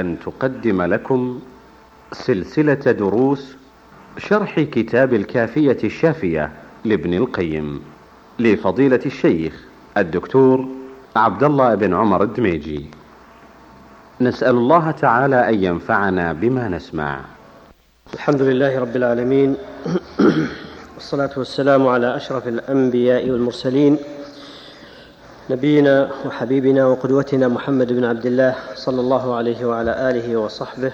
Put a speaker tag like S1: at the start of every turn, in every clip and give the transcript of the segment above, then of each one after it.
S1: أن تقدم لكم سلسلة دروس شرح كتاب الكافية الشافية لابن القيم لفضيلة الشيخ الدكتور عبد الله بن عمر الدميجي. نسأل الله تعالى أن ينفعنا بما نسمع.
S2: الحمد لله رب العالمين. والصلاة والسلام على أشرف الأنبياء والمرسلين. نبينا وحبيبنا وقدوتنا محمد بن عبد الله صلى الله عليه وعلى آله وصحبه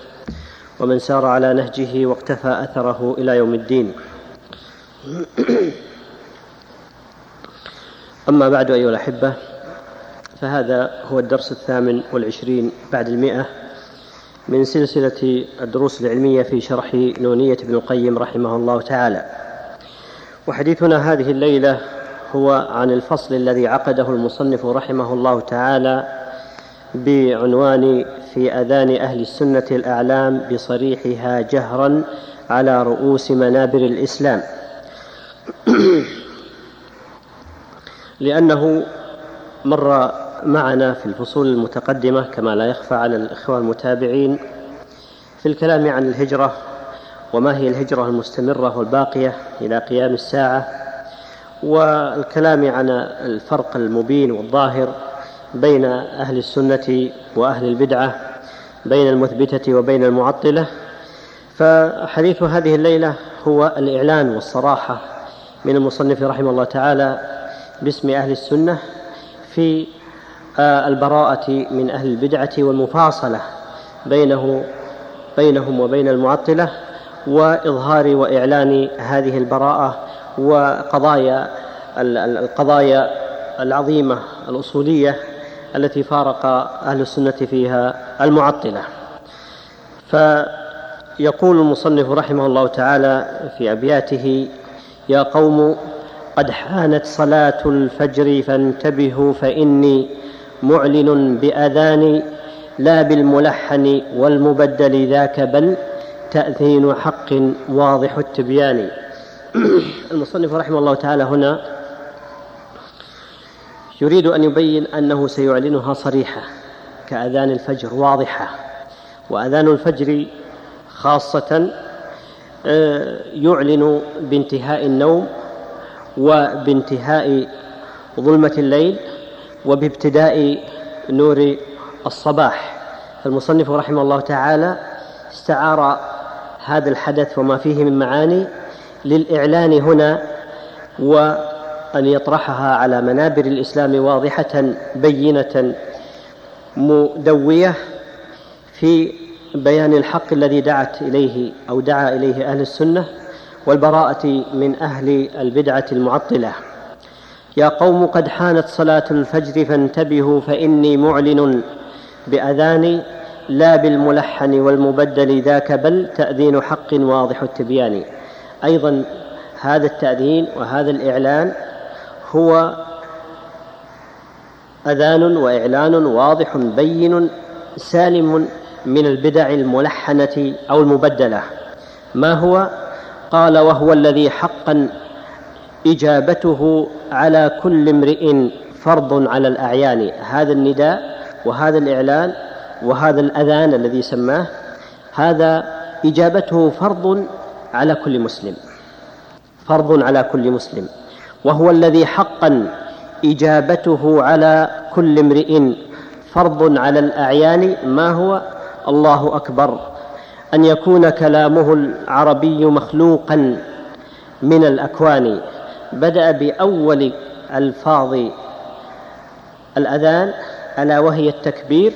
S2: ومن سار على نهجه واقتفى أثره إلى يوم الدين. أما بعد أيها الأحبة فهذا هو الدرس الثامن والعشرين بعد المئة من سلسلة الدروس العلمية في شرح نونية ابن القيم رحمه الله تعالى. وحديثنا هذه الليلة هو عن الفصل الذي عقده المصنف رحمه الله تعالى بعنوان في أذان أهل السنة الأعلام بصريحها جهرا على رؤوس منابر الإسلام. لأنه مر معنا في الفصول المتقدمة كما لا يخفى على الإخوة المتابعين في الكلام عن الهجرة وما هي الهجرة المستمرة والباقية إلى قيام الساعة. والكلام عن الفرق المبين والظاهر بين أهل السنة وأهل البدعة بين المثبتة وبين المعطلة. فحديث هذه الليلة هو الإعلان والصراحة من المصنف رحمه الله تعالى باسم أهل السنة في البراءة من أهل البدعة والمفاصلة بينه بينهم وبين المعطلة وإظهار وإعلان هذه البراءة وقضايا القضايا العظيمة الأصولية التي فارق أهل السنة فيها المعطلة. فيقول المصنف رحمه الله تعالى في أبياته يا قوم قد حانت صلاة الفجر فانتبهوا فإني معلن باذاني لا بالملحن والمبدل ذاك بل تأذين حق واضح التبيان. المصنف رحمه الله تعالى هنا يريد أن يبين أنه سيعلنها صريحة كأذان الفجر واضحة. وأذان الفجر خاصة آه، يعلن بانتهاء النوم وبانتهاء ظلمة الليل وبابتداء نور الصباح. فالمصنف رحمه الله تعالى استعار هذا الحدث وما فيه من معاني للإعلان هنا وأن يطرحها على منابر الإسلام واضحة بينة مدوية في بيان الحق الذي دعت إليه أو دعا إليه أهل السنة والبراءة من أهل البدعة المعطلة. يا قوم قد حانت صلاة الفجر فانتبهوا فإني معلن بأذاني لا بالملحن والمبدل ذاك بل تأذين حق واضح التبيان. أيضا هذا التاذين وهذا الإعلان هو أذان وإعلان واضح بين سالم من البدع الملحنة أو المبدلة. ما هو؟ قال وهو الذي حقا إجابته على كل امرئ فرض على الأعيان. هذا النداء وهذا الإعلان وهذا الأذان الذي سماه هذا إجابته فرض على كل مسلم. فرض على كل مسلم. وهو الذي حقا إجابته على كل امرئ. فرض على الأعيان ما هو؟ الله أكبر. أن يكون كلامه العربي مخلوقا من الأكوان. بدأ بأول ألفاظ الأذان ألا وهي التكبير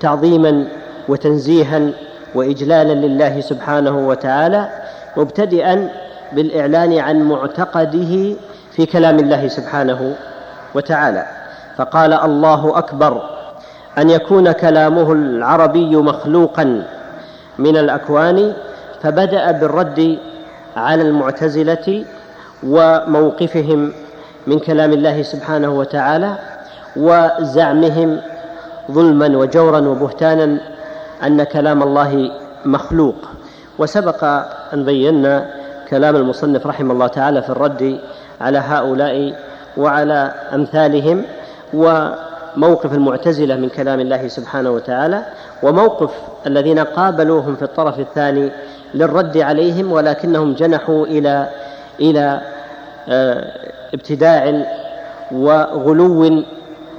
S2: تعظيما وتنزيها واجلالا لله سبحانه وتعالى. مبتدئا بالإعلان عن معتقده في كلام الله سبحانه وتعالى. فقال الله أكبر أن يكون كلامه العربي مخلوقا من الأكوان فبدأ بالرد على المعتزلة وموقفهم من كلام الله سبحانه وتعالى وزعمهم ظلما وجورا وبهتانا أن كلام الله مخلوق. وسبق أن بينا كلام المصنف رحمه الله تعالى في الرد على هؤلاء وعلى أمثالهم موقف المعتزلة من كلام الله سبحانه وتعالى وموقف الذين قابلوهم في الطرف الثاني للرد عليهم ولكنهم جنحوا إلى إلى آه، ابتداع وغلو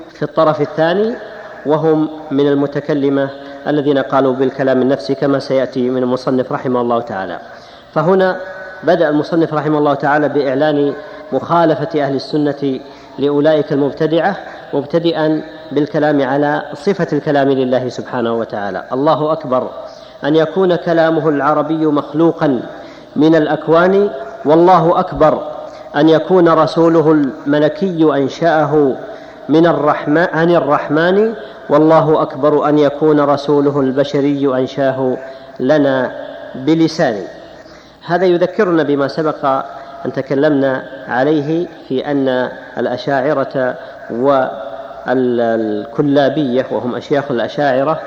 S2: في الطرف الثاني وهم من المتكلمة الذين قالوا بالكلام النفسي كما سيأتي من المصنف رحمه الله تعالى. فهنا بدأ المصنف رحمه الله تعالى بإعلان مخالفة أهل السنة لأولئك المبتدعة مبتدئا بالكلام على صفة الكلام لله سبحانه وتعالى. الله أكبر. أن يكون كلامه العربي مخلوقا من الأكوان والله أكبر. أن يكون رسوله الملكي أنشأه من الرحمن عن الرحمن والله أكبر أن يكون رسوله البشري أنشاه لنا بلسانه. هذا يذكرنا بما سبق أن تكلمنا عليه في أن الأشاعرة والكلابية وهم أشياخ الأشاعرة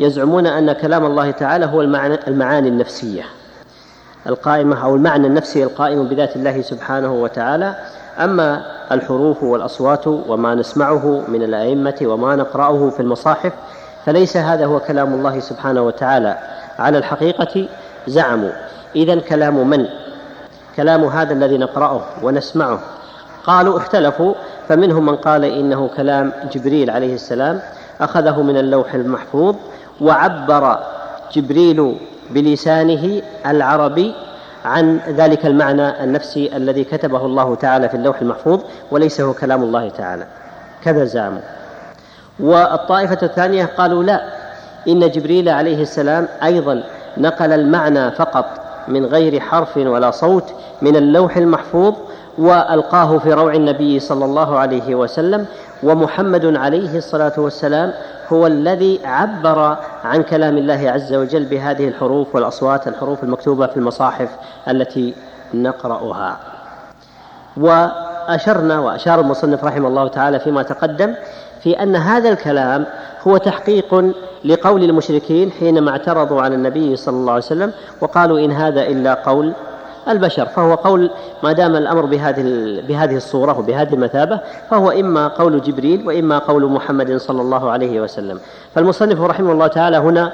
S2: يزعمون أن كلام الله تعالى هو المعاني النفسية. القائمة أو المعنى النفسي القائم بذات الله سبحانه وتعالى. أما الحروف والأصوات وما نسمعه من الأئمة وما نقرأه في المصاحف فليس هذا هو كلام الله سبحانه وتعالى. على الحقيقة زعموا. إذا كلام من؟ كلام هذا الذي نقرأه ونسمعه. قالوا اختلفوا فمنهم من قال إنه كلام جبريل عليه السلام أخذه من اللوح المحفوظ وعبر جبريل بلسانه العربي عن ذلك المعنى النفسي الذي كتبه الله تعالى في اللوح المحفوظ وليس هو كلام الله تعالى. كذا زعموا والطائفة الثانية قالوا لا إن جبريل عليه السلام أيضا نقل المعنى فقط من غير حرف ولا صوت من اللوح المحفوظ وألقاه في روع النبي صلى الله عليه وسلم ومحمد عليه الصلاة والسلام هو الذي عبر عن كلام الله عز وجل بهذه الحروف والأصوات الحروف المكتوبة في المصاحف التي نقرأها. وأشرنا وأشار المصنف رحمه الله تعالى فيما تقدم في أن هذا الكلام هو تحقيق لقول المشركين حينما اعترضوا على النبي صلى الله عليه وسلم وقالوا إن هذا إلا قول البشر فهو قول ما دام الأمر بهذه بهذه الصورة وبهذه المثابة فهو إما قول جبريل وإما قول محمد صلى الله عليه وسلم. فالمصنف رحمه الله تعالى هنا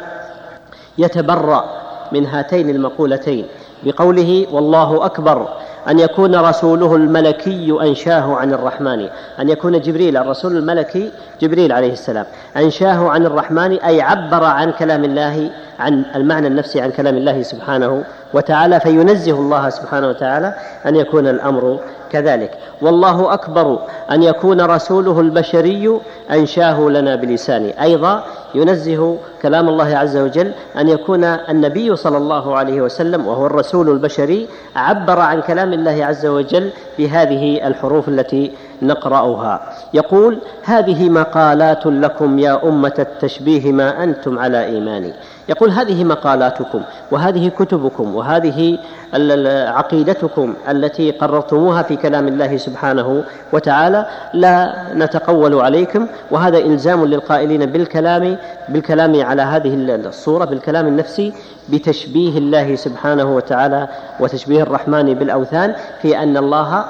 S2: يتبرأ من هاتين المقولتين بقوله والله أكبر أن يكون رسوله الملكي أنشاه عن الرحمن أن يكون جبريل الرسول الملكي جبريل عليه السلام أنشاه عن الرحمن أي عبر عن كلام الله عن المعنى النفسي عن كلام الله سبحانه وتعالى فينزه الله سبحانه وتعالى أن يكون الأمر كذلك. والله أكبر أن يكون رسوله البشري أنشاه لنا بلسانه. أيضا ينزه كلام الله عز وجل أن يكون النبي صلى الله عليه وسلم وهو الرسول البشري عبر عن كلام الله عز وجل بهذه الحروف التي نقرأها. يقول هذه مقالات لكم يا أمة التشبيه ما أنتم على إيماني. يقول هذه مقالاتكم وهذه كتبكم وهذه عقيدتكم التي قررتموها في كلام الله سبحانه وتعالى لا نتقول عليكم وهذا إلزام للقائلين بالكلام بالكلام على هذه الصورة بالكلام النفسي بتشبيه الله سبحانه وتعالى وتشبيه الرحمن بالأوثان في أن الله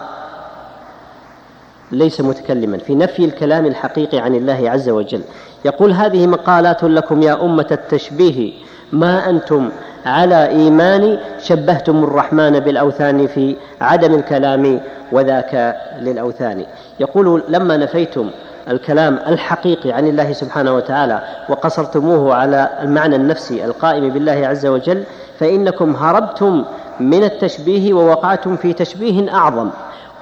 S2: ليس متكلما في نفي الكلام الحقيقي عن الله عز وجل. يقول هذه مقالات لكم يا أمة التشبيه. ما أنتم على إيمان شبهتم الرحمن بالأوثان في عدم الكلام وذاك للأوثان. يقول لما نفيتم الكلام الحقيقي عن الله سبحانه وتعالى وقصرتموه على المعنى النفسي القائم بالله عز وجل فإنكم هربتم من التشبيه ووقعتم في تشبيه أعظم.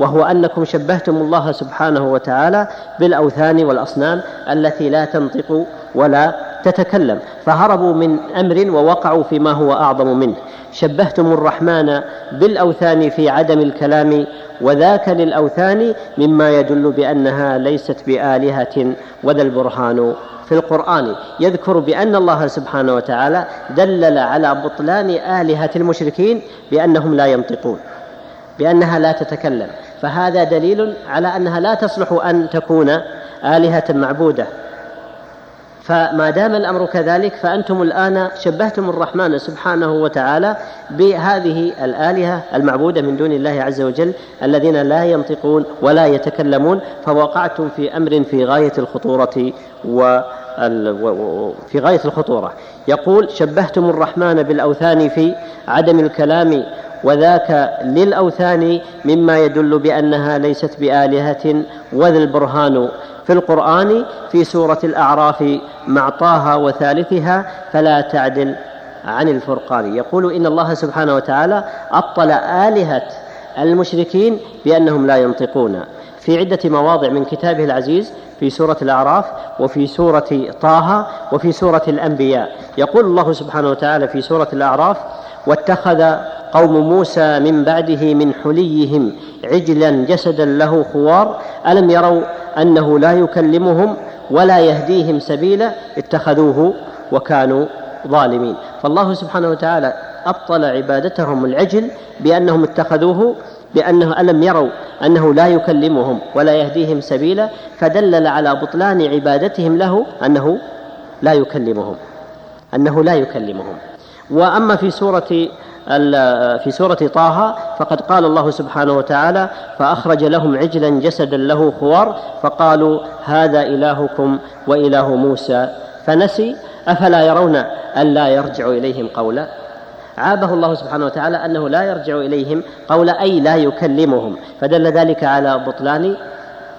S2: وهو أنكم شبهتم الله سبحانه وتعالى بالأوثان والأصنام التي لا تنطق ولا تتكلم فهربوا من أمر ووقعوا فيما هو أعظم منه. شبهتم الرحمن بالأوثان في عدم الكلام وذاك للأوثان مما يدل بأنها ليست بآلهة وذا البرهان في القرآن. يذكر بأن الله سبحانه وتعالى دلل على بطلان آلهة المشركين بأنهم لا ينطقون بأنها لا تتكلم. فهذا دليل على أنها لا تصلح أن تكون آلهة معبودة. فما دام الأمر كذلك فأنتم الآن شبهتم الرحمن سبحانه وتعالى بهذه الآلهة المعبودة من دون الله عز وجل الذين لا ينطقون ولا يتكلمون فوقعتم في أمر في غاية الخطورة و في غاية الخطورة. يقول شبهتم الرحمن بالأوثان في عدم الكلام وذاك للأوثان مما يدل بأنها ليست بآلهة وذا البرهان. في القرآن في سورة الأعراف مع طه وثالثها فلا تعدل عن الفرقان. يقول إن الله سبحانه وتعالى أبطل آلهة المشركين بأنهم لا ينطقون. في عدة مواضع من كتابه العزيز في سورة الأعراف وفي سورة طه وفي سورة الأنبياء. يقول الله سبحانه وتعالى في سورة الأعراف واتخذ قوم موسى من بعده من حليهم عجلا جسدا له خوار ألم يروا أنه لا يكلمهم ولا يهديهم سبيلا؟ اتخذوه وكانوا ظالمين. فالله سبحانه وتعالى أبطل عبادتهم العجل بأنهم اتخذوه بأنه ألم يروا أنه لا يكلمهم ولا يهديهم سبيلا؟ فدلل على بطلان عبادتهم له أنه لا يكلمهم أنه لا يكلمهم. وأما في سورة في سورة طه فقد قال الله سبحانه وتعالى فأخرج لهم عجلا جسدا له خوار فقالوا هذا إلهكم وإله موسى. فنسي أفلا يرون أن لا يرجع إليهم قولا؟ عابه الله سبحانه وتعالى أنه لا يرجع إليهم قولا أي لا يكلمهم فدل ذلك على بطلان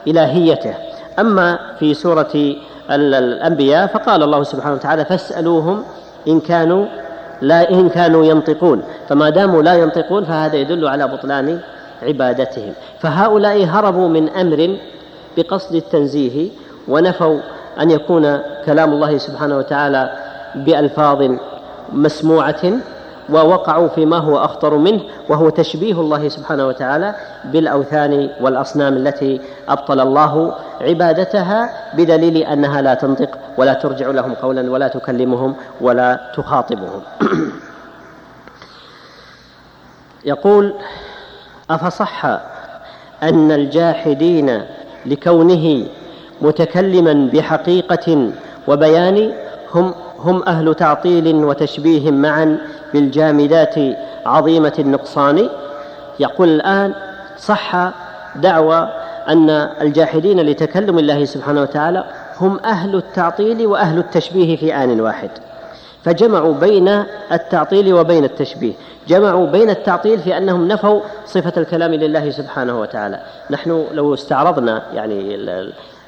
S2: إلهيته. أما في سورة الأنبياء فقال الله سبحانه وتعالى فاسألوهم إن كانوا لا إن كانوا ينطقون. فما داموا لا ينطقون فهذا يدل على بطلان عبادتهم. فهؤلاء هربوا من أمر بقصد التنزيه ونفوا أن يكون كلام الله سبحانه وتعالى بألفاظ مسموعة ووقعوا فيما هو أخطر منه وهو تشبيه الله سبحانه وتعالى بالأوثان والأصنام التي أبطل الله عبادتها بدليل أنها لا تنطق ولا ترجع لهم قولا ولا تكلمهم ولا تخاطبهم. يقول أفصح أن الجاحدين لكونه متكلما بحقيقة وبيان هم هم أهل تعطيل وتشبيه معا بالجامدات عظيمة النقصان. يقول الآن صح دعوى أن الجاحدين لتكلم الله سبحانه وتعالى هم أهل التعطيل وأهل التشبيه في آن واحد. فجمعوا بين التعطيل وبين التشبيه. جمعوا بين التعطيل في أنهم نفوا صفة الكلام لله سبحانه وتعالى. نحن لو استعرضنا يعني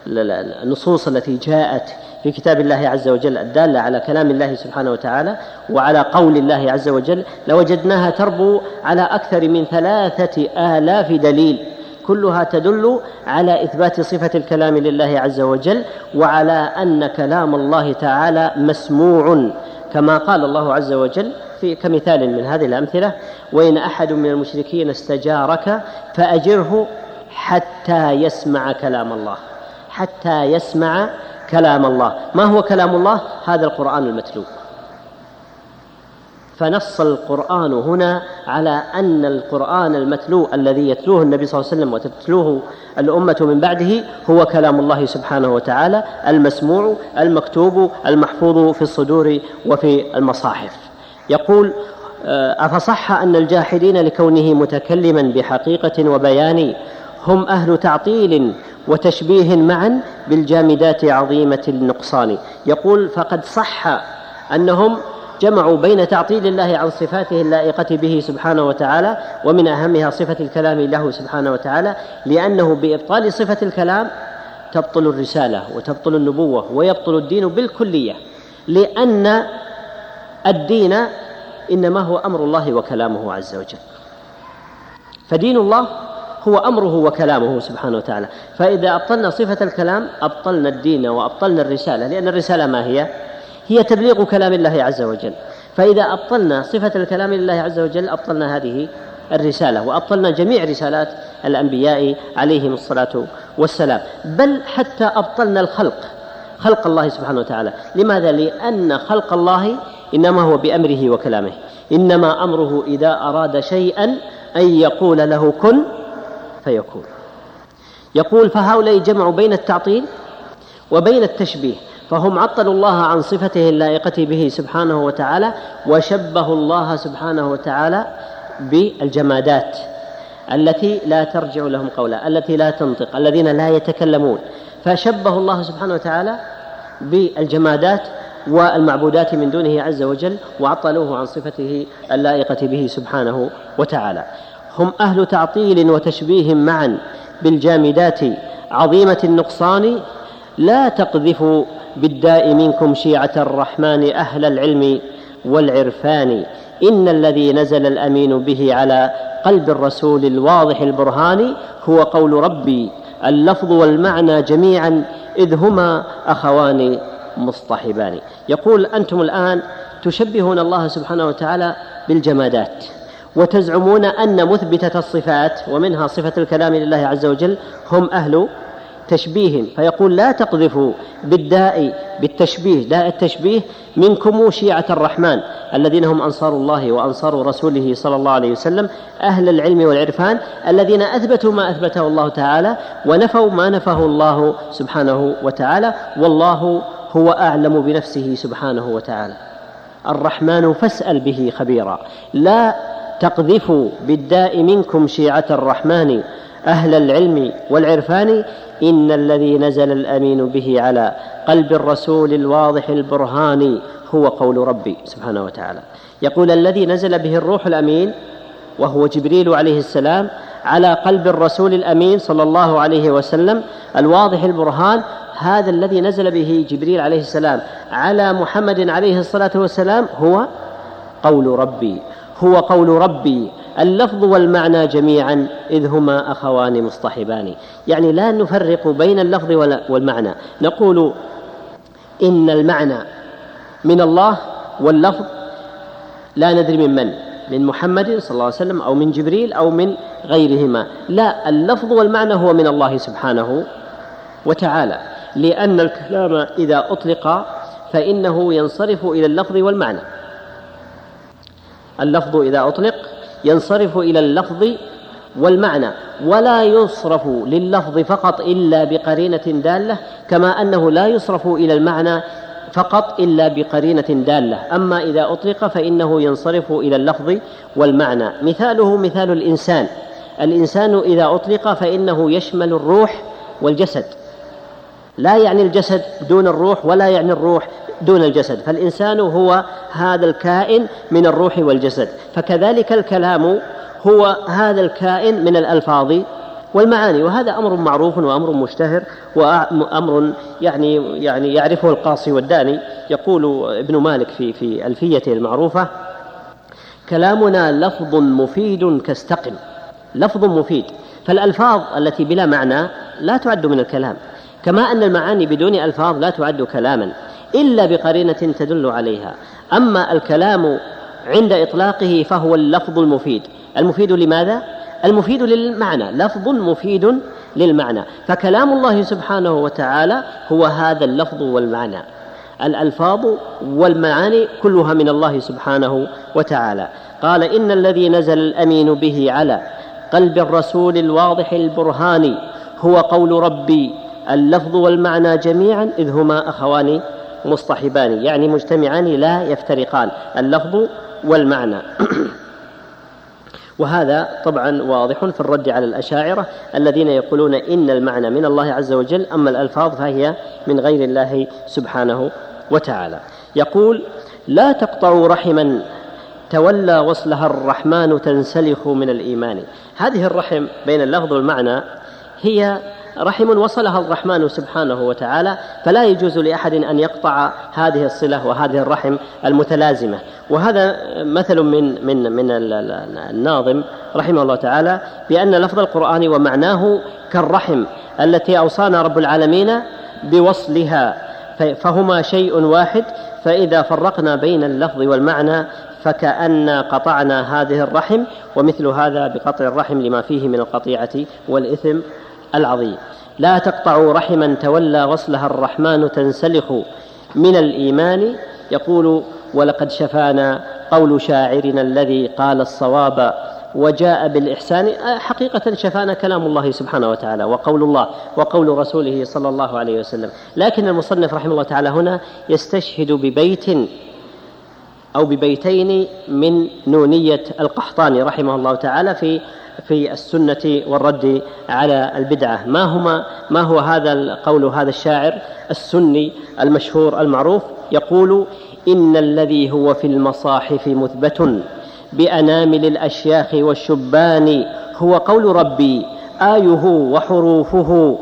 S2: النصوص التي جاءت في كتاب الله عز وجل الدالة على كلام الله سبحانه وتعالى وعلى قول الله عز وجل لوجدناها تربو على أكثر من ثلاثة آلاف دليل كلها تدل على إثبات صفة الكلام لله عز وجل وعلى أن كلام الله تعالى مسموع كما قال الله عز وجل في كمثال من هذه الأمثلة وإن أحد من المشركين استجارك فأجره حتى يسمع كلام الله حتى يسمع كلام الله. ما هو كلام الله؟ هذا القرآن المتلو. فنص القرآن هنا على أن القرآن المتلو الذي يتلوه النبي صلى الله عليه وسلم وتتلوه الأمة من بعده هو كلام الله سبحانه وتعالى المسموع المكتوب المحفوظ في الصدور وفي المصاحف. يقول آه، أفصح أن الجاحدين لكونه متكلما بحقيقة وبيان هم أهل تعطيل وتشبيه معا بالجامدات عظيمة النقصان. يقول فقد صح أنهم جمعوا بين تعطيل الله عن صفاته اللائقة به سبحانه وتعالى ومن أهمها صفة الكلام له سبحانه وتعالى لأنه بإبطال صفة الكلام تبطل الرسالة وتبطل النبوة ويبطل الدين بالكلية لأن الدين إنما هو أمر الله وكلامه عز وجل. فدين الله هو أمره وكلامه سبحانه وتعالى. فإذا أبطلنا صفة الكلام أبطلنا الدين وأبطلنا الرسالة لأن الرسالة ما هي؟ هي تبليغ كلام الله عز وجل. فإذا أبطلنا صفة الكلام لله عز وجل أبطلنا هذه الرسالة وأبطلنا جميع رسالات الأنبياء عليهم الصلاة والسلام. بل حتى أبطلنا الخلق خلق الله سبحانه وتعالى. لماذا؟ لأن خلق الله إنما هو بأمره وكلامه. إنما أمره إذا أراد شيئا أن يقول له كن فيكون. يقول فهؤلاء جمعوا بين التعطيل وبين التشبيه فهم عطلوا الله عن صفته اللائقة به سبحانه وتعالى وشبهوا الله سبحانه وتعالى بالجمادات التي لا ترجع لهم قولا التي لا تنطق الذين لا يتكلمون. فشبه الله سبحانه وتعالى بالجمادات والمعبودات من دونه عز وجل وعطلوه عن صفته اللائقة به سبحانه وتعالى. هم أهل تعطيل وتشبيه معا بالجامدات عظيمة النقصان. لا تقذفوا بالداء منكم شيعة الرحمن أهل العلم والعرفان. إن الذي نزل الأمين به على قلب الرسول الواضح البرهان هو قول ربي. اللفظ والمعنى جميعا إذ هما أخوان مصطحبان. يقول أنتم الآن تشبهون الله سبحانه وتعالى بالجمادات. وتزعمون أن مثبتة الصفات ومنها صفة الكلام لله عز وجل هم أهل تشبيه. فيقول لا تقذفوا بالداء بالتشبيه داء التشبيه منكم شيعة الرحمن الذين هم أنصار الله وأنصار رسوله صلى الله عليه وسلم أهل العلم والعرفان الذين أثبتوا ما أثبته الله تعالى ونفوا ما نفاه الله سبحانه وتعالى والله هو أعلم بنفسه سبحانه وتعالى. الرحمن فاسأل به خبيرا. لا تقذفوا بالداء منكم شيعة الرحمن أهل العلم والعرفان إن الذي نزل الأمين به على قلب الرسول الواضح البرهان هو قول ربي سبحانه وتعالى. يقول الذي نزل به الروح الأمين وهو جبريل عليه السلام على قلب الرسول الأمين صلى الله عليه وسلم الواضح البرهان هذا الذي نزل به جبريل عليه السلام على محمد عليه الصلاة والسلام هو قول ربي. هو قول ربي اللفظ والمعنى جميعا إذ هما أخوان مصطحبان. يعني لا نفرق بين اللفظ والمعنى. نقول إن المعنى من الله واللفظ لا ندري من من من محمد صلى الله عليه وسلم أو من جبريل أو من غيرهما. لا اللفظ والمعنى هو من الله سبحانه وتعالى. لأن الكلام إذا أطلق فإنه ينصرف إلى اللفظ والمعنى. اللفظ إذا أطلق ينصرف إلى اللفظ والمعنى ولا يصرف لللفظ فقط إلا بقرينة دالة كما أنه لا يصرف إلى المعنى فقط إلا بقرينة دالة. أما إذا أطلق فإنه ينصرف إلى اللفظ والمعنى. مثاله مثال الإنسان. الإنسان إذا أطلق فإنه يشمل الروح والجسد. لا يعني الجسد دون الروح ولا يعني الروح. دون الجسد فالإنسان هو هذا الكائن من الروح والجسد فكذلك الكلام هو هذا الكائن من الألفاظ والمعاني وهذا أمر معروف وأمر مشتهر وأمر يعني يعني يعرفه القاصي والداني يقول ابن مالك في في ألفيته المعروفة كلامنا لفظ مفيد كاستقم لفظ مفيد فالألفاظ التي بلا معنى لا تعد من الكلام كما أن المعاني بدون ألفاظ لا تعد كلاما. إلا بقرينة تدل عليها. أما الكلام عند إطلاقه فهو اللفظ المفيد. المفيد لماذا؟ المفيد للمعنى. لفظ مفيد للمعنى. فكلام الله سبحانه وتعالى هو هذا اللفظ والمعنى. الألفاظ والمعاني كلها من الله سبحانه وتعالى. قال إن الذي نزل الأمين به على قلب الرسول الواضح البرهان هو قول ربي. اللفظ والمعنى جميعا إذ هما أخوان مصطحبان يعني مجتمعان لا يفترقان اللفظ والمعنى. وهذا طبعا واضح في الرد على الأشاعرة الذين يقولون إن المعنى من الله عز وجل أما الألفاظ فهي من غير الله سبحانه وتعالى. يقول لا تقطعوا رحما تولى وصلها الرحمن تنسلخ من الإيمان. هذه الرحم بين اللفظ والمعنى هي رحم وصلها الرحمن سبحانه وتعالى فلا يجوز لأحد أن يقطع هذه الصلة وهذه الرحم المتلازمة. وهذا مثل من من من الناظم رحمه الله تعالى بأن لفظ القرآن ومعناه كالرحم التي أوصانا رب العالمين بوصلها فهما شيء واحد فإذا فرقنا بين اللفظ والمعنى فكأن قطعنا هذه الرحم ومثل هذا بقطع الرحم لما فيه من القطيعة والإثم العظيم. لا تقطعوا رحما تولى غسلها الرحمن تنسلخ من الإيمان. يقول ولقد شفانا قول شاعرنا الذي قال الصواب وجاء بالإحسان. حقيقة شفانا كلام الله سبحانه وتعالى وقول الله وقول رسوله صلى الله عليه وسلم. لكن المصنف رحمه الله تعالى هنا يستشهد ببيت أو ببيتين من نونية القحطاني رحمه الله تعالى في في السنة والرد على البدعة. ما هما ما هو هذا القول هذا الشاعر السني المشهور المعروف؟ يقول إن الذي هو في المصاحف مثبت بأنامل الأشياخ والشبان. هو قول ربي آيه وحروفه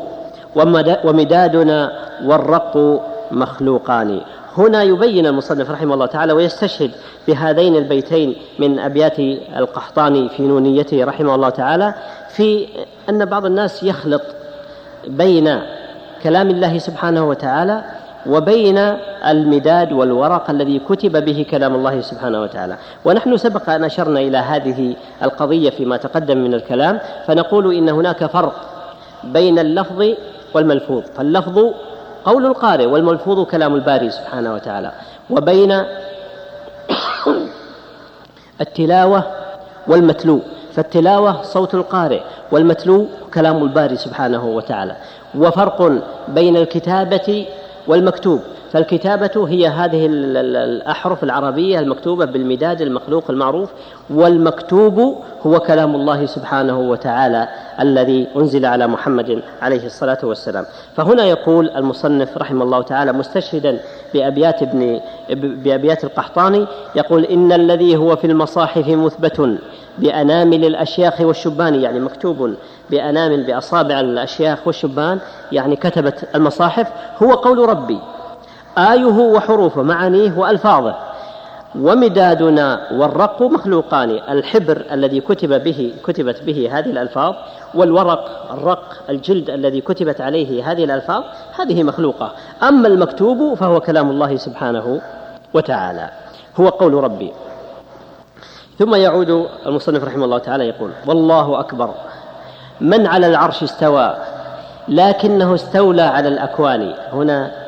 S2: ومدادنا والرق مخلوقان. هنا يبين المصنف رحمه الله تعالى ويستشهد بهذين البيتين من أبيات القحطاني في نونيته رحمه الله تعالى في أن بعض الناس يخلط بين كلام الله سبحانه وتعالى وبين المداد والورق الذي كتب به كلام الله سبحانه وتعالى. ونحن سبق أن أشرنا إلى هذه القضية فيما تقدم من الكلام فنقول إن هناك فرق بين اللفظ والملفوظ. فاللفظ قول القارئ والملفوظ كلام الباري سبحانه وتعالى. وبين التلاوة والمتلو. فالتلاوة صوت القارئ والمتلو كلام الباري سبحانه وتعالى. وفرق بين الكتابة والمكتوب. فالكتابة هي هذه الأحرف العربية المكتوبة بالمداد المخلوق المعروف والمكتوب هو كلام الله سبحانه وتعالى الذي أنزل على محمد عليه الصلاة والسلام. فهنا يقول المصنف رحمه الله تعالى مستشهدا بأبيات ابن بأبيات القحطاني يقول إن الذي هو في المصاحف مثبت بأنامل الأشياخ والشبان يعني مكتوب بأنامل بأصابع الأشياخ والشبان يعني كتبت المصاحف هو قول ربي. آيه وحروفه معانيه وألفاظه. ومدادنا والرق مخلوقان. الحبر الذي كتب به كتبت به هذه الألفاظ والورق الرق الجلد الذي كتبت عليه هذه الألفاظ هذه مخلوقة. أما المكتوب فهو كلام الله سبحانه وتعالى. هو قول ربي. ثم يعود المصنف رحمه الله تعالى يقول والله أكبر. من على العرش استوى لكنه استولى على الأكوان. هنا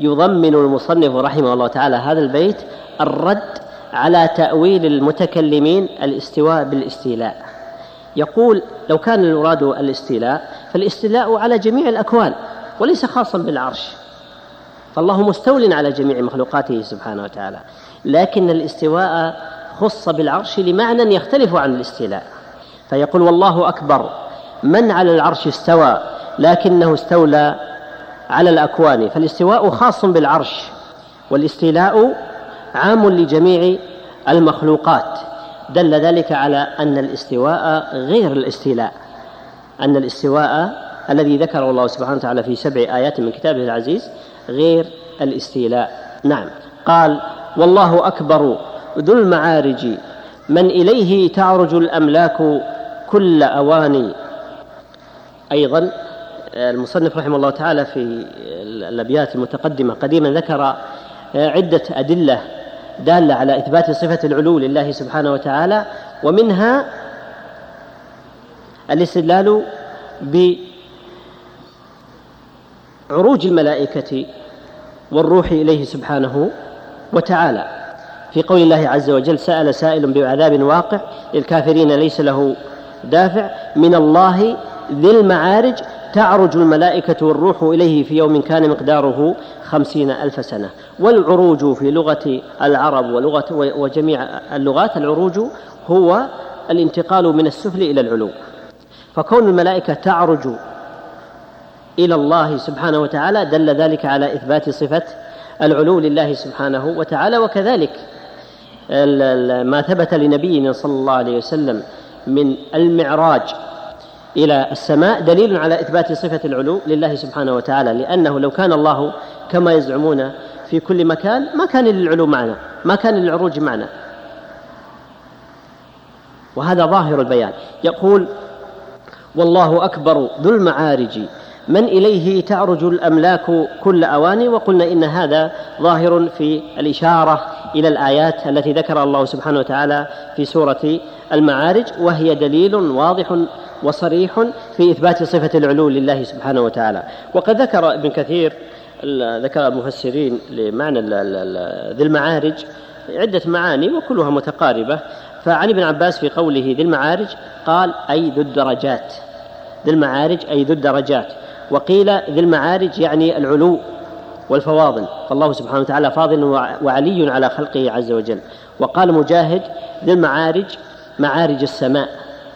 S2: يضمن المصنف رحمه الله تعالى هذا البيت الرد على تأويل المتكلمين الاستواء بالاستيلاء. يقول لو كان المراد الاستيلاء فالاستيلاء على جميع الأكوان وليس خاصا بالعرش. فالله مستول على جميع مخلوقاته سبحانه وتعالى. لكن الاستواء خص بالعرش لمعنى يختلف عن الاستيلاء. فيقول والله أكبر من على العرش استوى لكنه استولى على الأكوان فالاستواء خاص بالعرش والاستيلاء عام لجميع المخلوقات. دل ذلك على أن الاستواء غير الاستيلاء أن الاستواء الذي ذكره الله سبحانه وتعالى في سبع آيات من كتابه العزيز غير الاستيلاء. نعم. قال والله أكبر ذو المعارج من إليه تعرج الأملاك كل أواني. أيضا المصنف رحمه الله تعالى في الأبيات المتقدمة قديما ذكر عدة أدلة دالة على إثبات صفة العلو لله سبحانه وتعالى ومنها الاستدلال بعروج الملائكة والروح إليه سبحانه وتعالى. في قول الله عز وجل سأل سائل بعذاب واقع للكافرين ليس له دافع من الله ذي المعارج تعرج الملائكة والروح إليه في يوم كان مقداره خمسين ألف سنة. والعروج في لغة العرب ولغة وجميع اللغات العروج هو الانتقال من السفل إلى العلو. فكون الملائكة تعرج إلى الله سبحانه وتعالى دل ذلك على إثبات صفة العلو لله سبحانه وتعالى وكذلك ما ثبت لنبينا صلى الله عليه وسلم من المعراج إلى السماء دليل على إثبات صفة العلو لله سبحانه وتعالى لأنه لو كان الله كما يزعمون في كل مكان ما كان للعلو معنى ما كان للعروج معنى وهذا ظاهر البيان. يقول والله أكبر ذو المعارج. من إليه تعرج الأملاك كل أواني وقلنا إن هذا ظاهر في الإشارة إلى الآيات التي ذكرها الله سبحانه وتعالى في سورة المعارج وهي دليل واضح وصريح في إثبات صفة العلو لله سبحانه وتعالى. وقد ذكر ابن كثير ذكر المفسرين لمعنى ذي المعارج عدة معاني وكلها متقاربة. فعن ابن عباس في قوله ذي المعارج قال أي ذو الدرجات. ذي المعارج أي ذو الدرجات. وقيل ذي المعارج يعني العلو والفواضل. فالله سبحانه وتعالى فاضل وعلي على خلقه عز وجل. وقال مجاهد ذي المعارج معارج السماء.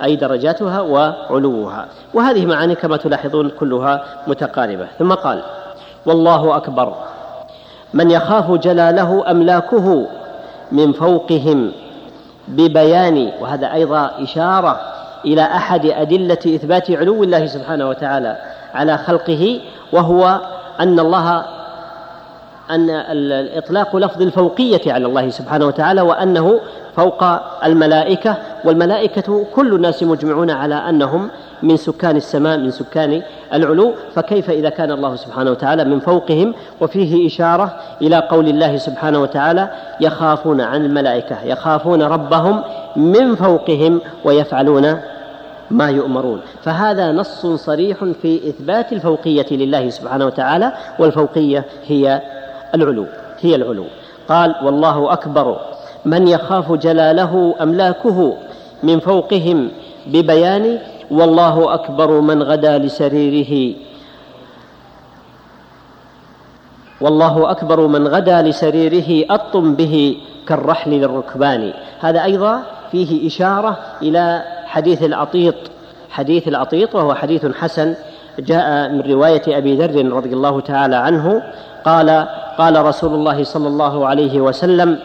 S2: أي درجاتها وعلوها. وهذه معاني كما تلاحظون كلها متقاربة. ثم قال والله أكبر. من يخاف جلاله أملاكه من فوقهم ببيان وهذا أيضا إشارة إلى أحد أدلة إثبات علو الله سبحانه وتعالى على خلقه وهو أن الله أن الإطلاق لفظ الفوقية على الله سبحانه وتعالى وأنه فوق الملائكة والملائكة كل الناس مجمعون على أنهم من سكان السماء من سكان العلو فكيف إذا كان الله سبحانه وتعالى من فوقهم؟ وفيه إشارة إلى قول الله سبحانه وتعالى يخافون عن الملائكة يخافون ربهم من فوقهم ويفعلون ما يؤمرون. فهذا نص صريح في إثبات الفوقية لله سبحانه وتعالى والفوقية هي العلو هي العلو. قال والله أكبر. من يخاف جلاله أملاكه من فوقهم ببيان والله أكبر من غدا لسريره والله أكبر من غدا لسريره أطم به كالرحل للركبان. هذا أيضا فيه إشارة إلى حديث العطيط. حديث العطيط وهو حديث حسن جاء من رواية أبي ذر رضي الله تعالى عنه قال قال رسول الله صلى الله عليه وسلم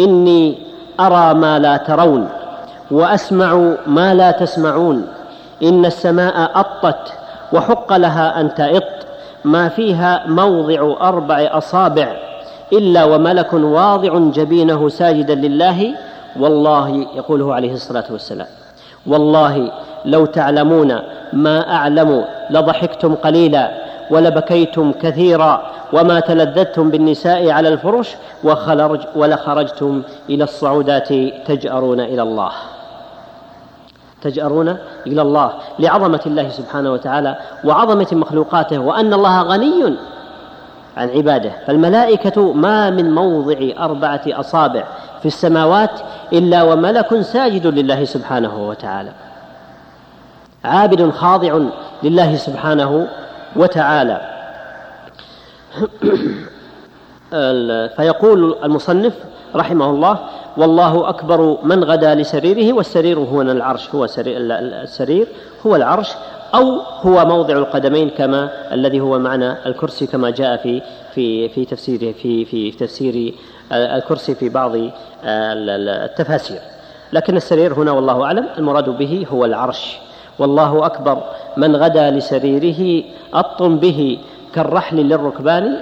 S2: إني أرى ما لا ترون وأسمع ما لا تسمعون. إن السماء أطت وحق لها أن تئط ما فيها موضع أربع أصابع إلا وملك واضع جبينه ساجدا لله والله يقوله عليه الصلاة والسلام والله لو تعلمون ما أعلم لضحكتم قليلا ولبكيتم كثيرا وما تلذذتم بالنساء على الفرش وخرج ولخرجتم إلى الصعودات تجأرون إلى الله. تجأرون إلى الله لعظمة الله سبحانه وتعالى وعظمة مخلوقاته وأن الله غني عن عباده. فالملائكة ما من موضع أربعة أصابع في السماوات إلا وملك ساجد لله سبحانه وتعالى. عابد خاضع لله سبحانه وتعالى. فيقول المصنف رحمه الله والله أكبر من غدا لسريره والسرير هو العرش هو السرير هو العرش أو هو موضع القدمين كما الذي هو معنى الكرسي كما جاء في في في تفسيره في في تفسير الكرسي في بعض التفاسير. لكن السرير هنا والله أعلم المراد به هو العرش. والله أكبر. من غدا لسريره أطم به كالرحل للركبان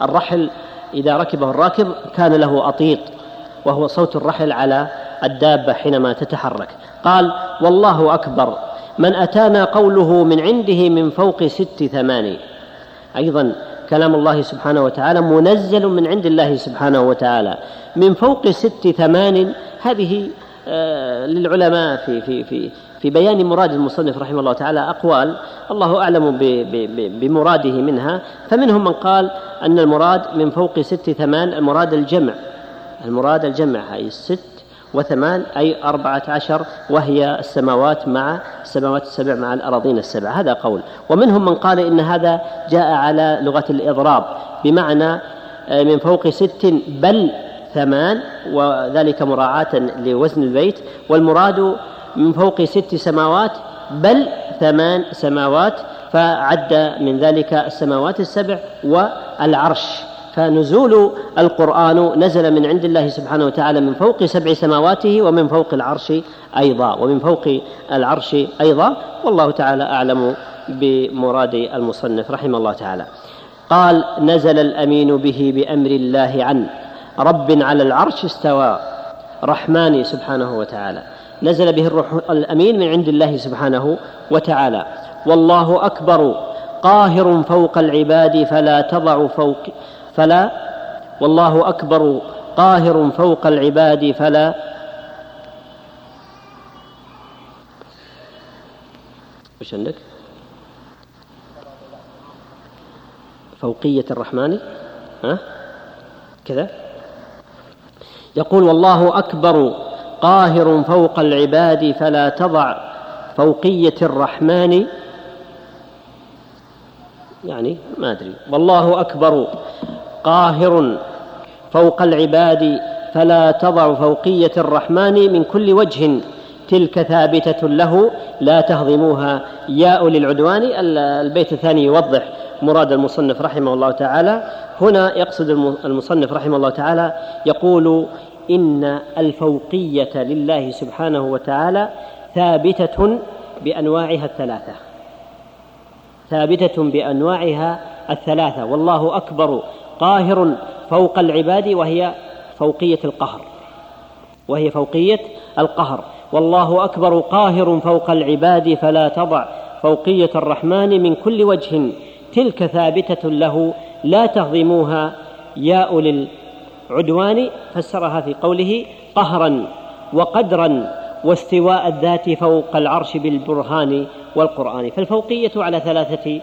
S2: فالرحل إذا ركبه الراكب كان له أطيط وهو صوت الرحل على الدابة حينما تتحرك. قال والله أكبر. من أتانا قوله من عنده من فوق ست ثمان. أيضا كلام الله سبحانه وتعالى منزل من عند الله سبحانه وتعالى. من فوق ست ثمان هذه للعلماء في في في في بيان مراد المصنف رحمه الله تعالى أقوال الله أعلم بمراده منها. فمنهم من قال أن المراد من فوق ست ثمان المراد الجمع. المراد الجمع أي الست وثمان أي أربعة عشر وهي السماوات مع السماوات السبع مع الأراضين السبع. هذا قول. ومنهم من قال إن هذا جاء على لغة الإضراب بمعنى آه، من فوق ست بل ثمان وذلك مراعاة لوزن البيت والمراد من فوق ست سماوات بل ثمان سماوات فعد من ذلك السماوات السبع والعرش. فنزول القرآن نزل من عند الله سبحانه وتعالى من فوق سبع سماواته ومن فوق العرش أيضا ومن فوق العرش أيضا والله تعالى أعلم بمراد المصنف رحمه الله تعالى. قال نزل الأمين به بأمر الله عن رب على العرش استوى. رحمن سبحانه وتعالى. نزل به الروح الأمين من عند الله سبحانه وتعالى. والله أكبر. قاهر فوق العباد فلا تضع فوق فلا والله أكبر. قاهر فوق العباد فلا وش عندك؟ فوقية الرحمن. ها؟ كذا. يقول والله أكبر قاهر فوق العباد فلا تضع فوقية الرحمن. يعني ما أدري. والله أكبر قاهر فوق العباد فلا تضع فوقية الرحمن من كل وجه. تلك ثابتة له لا تهضموها. يا أولي العدوان البيت الثاني يوضح. مراد المصنف رحمه الله تعالى. هنا يقصد المصنف رحمه الله تعالى يقول إن الفوقية لله سبحانه وتعالى ثابتة بأنواعها الثلاثة. ثابتة بأنواعها الثلاثة. والله أكبر قاهر فوق العباد وهي فوقية القهر. وهي فوقية القهر. والله أكبر قاهر فوق العباد فلا تضع فوقية الرحمن من كل وجه. تلك ثابتة له لا تهضموها. يا أولي العدوان فسرها في قوله قهرا وقدرا واستواء الذات فوق العرش بالبرهان والقرآن. فالفوقية على ثلاثة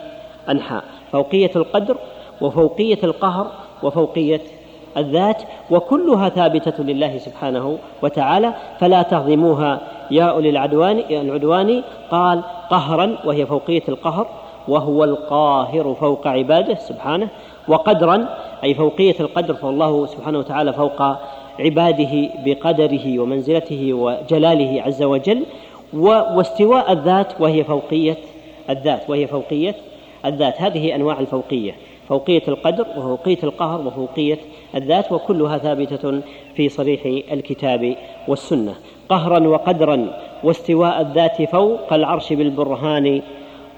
S2: أنحاء فوقية القدر وفوقية القهر وفوقية الذات وكلها ثابتة لله سبحانه وتعالى. فلا تهضموها. يا أولي العدوان العدوان قال قهرا وهي فوقية القهر وهو القاهر فوق عباده سبحانه وقدرا أي فوقية القدر فالله سبحانه وتعالى فوق عباده بقدره ومنزلته وجلاله عز وجل. واستواء الذات وهي فوقية الذات وهي فوقية الذات. هذه أنواع الفوقية فوقية القدر وفوقية القهر وفوقية الذات وكلها ثابتة في صريح الكتاب والسنة. قهرا وقدرا واستواء الذات فوق العرش بالبرهان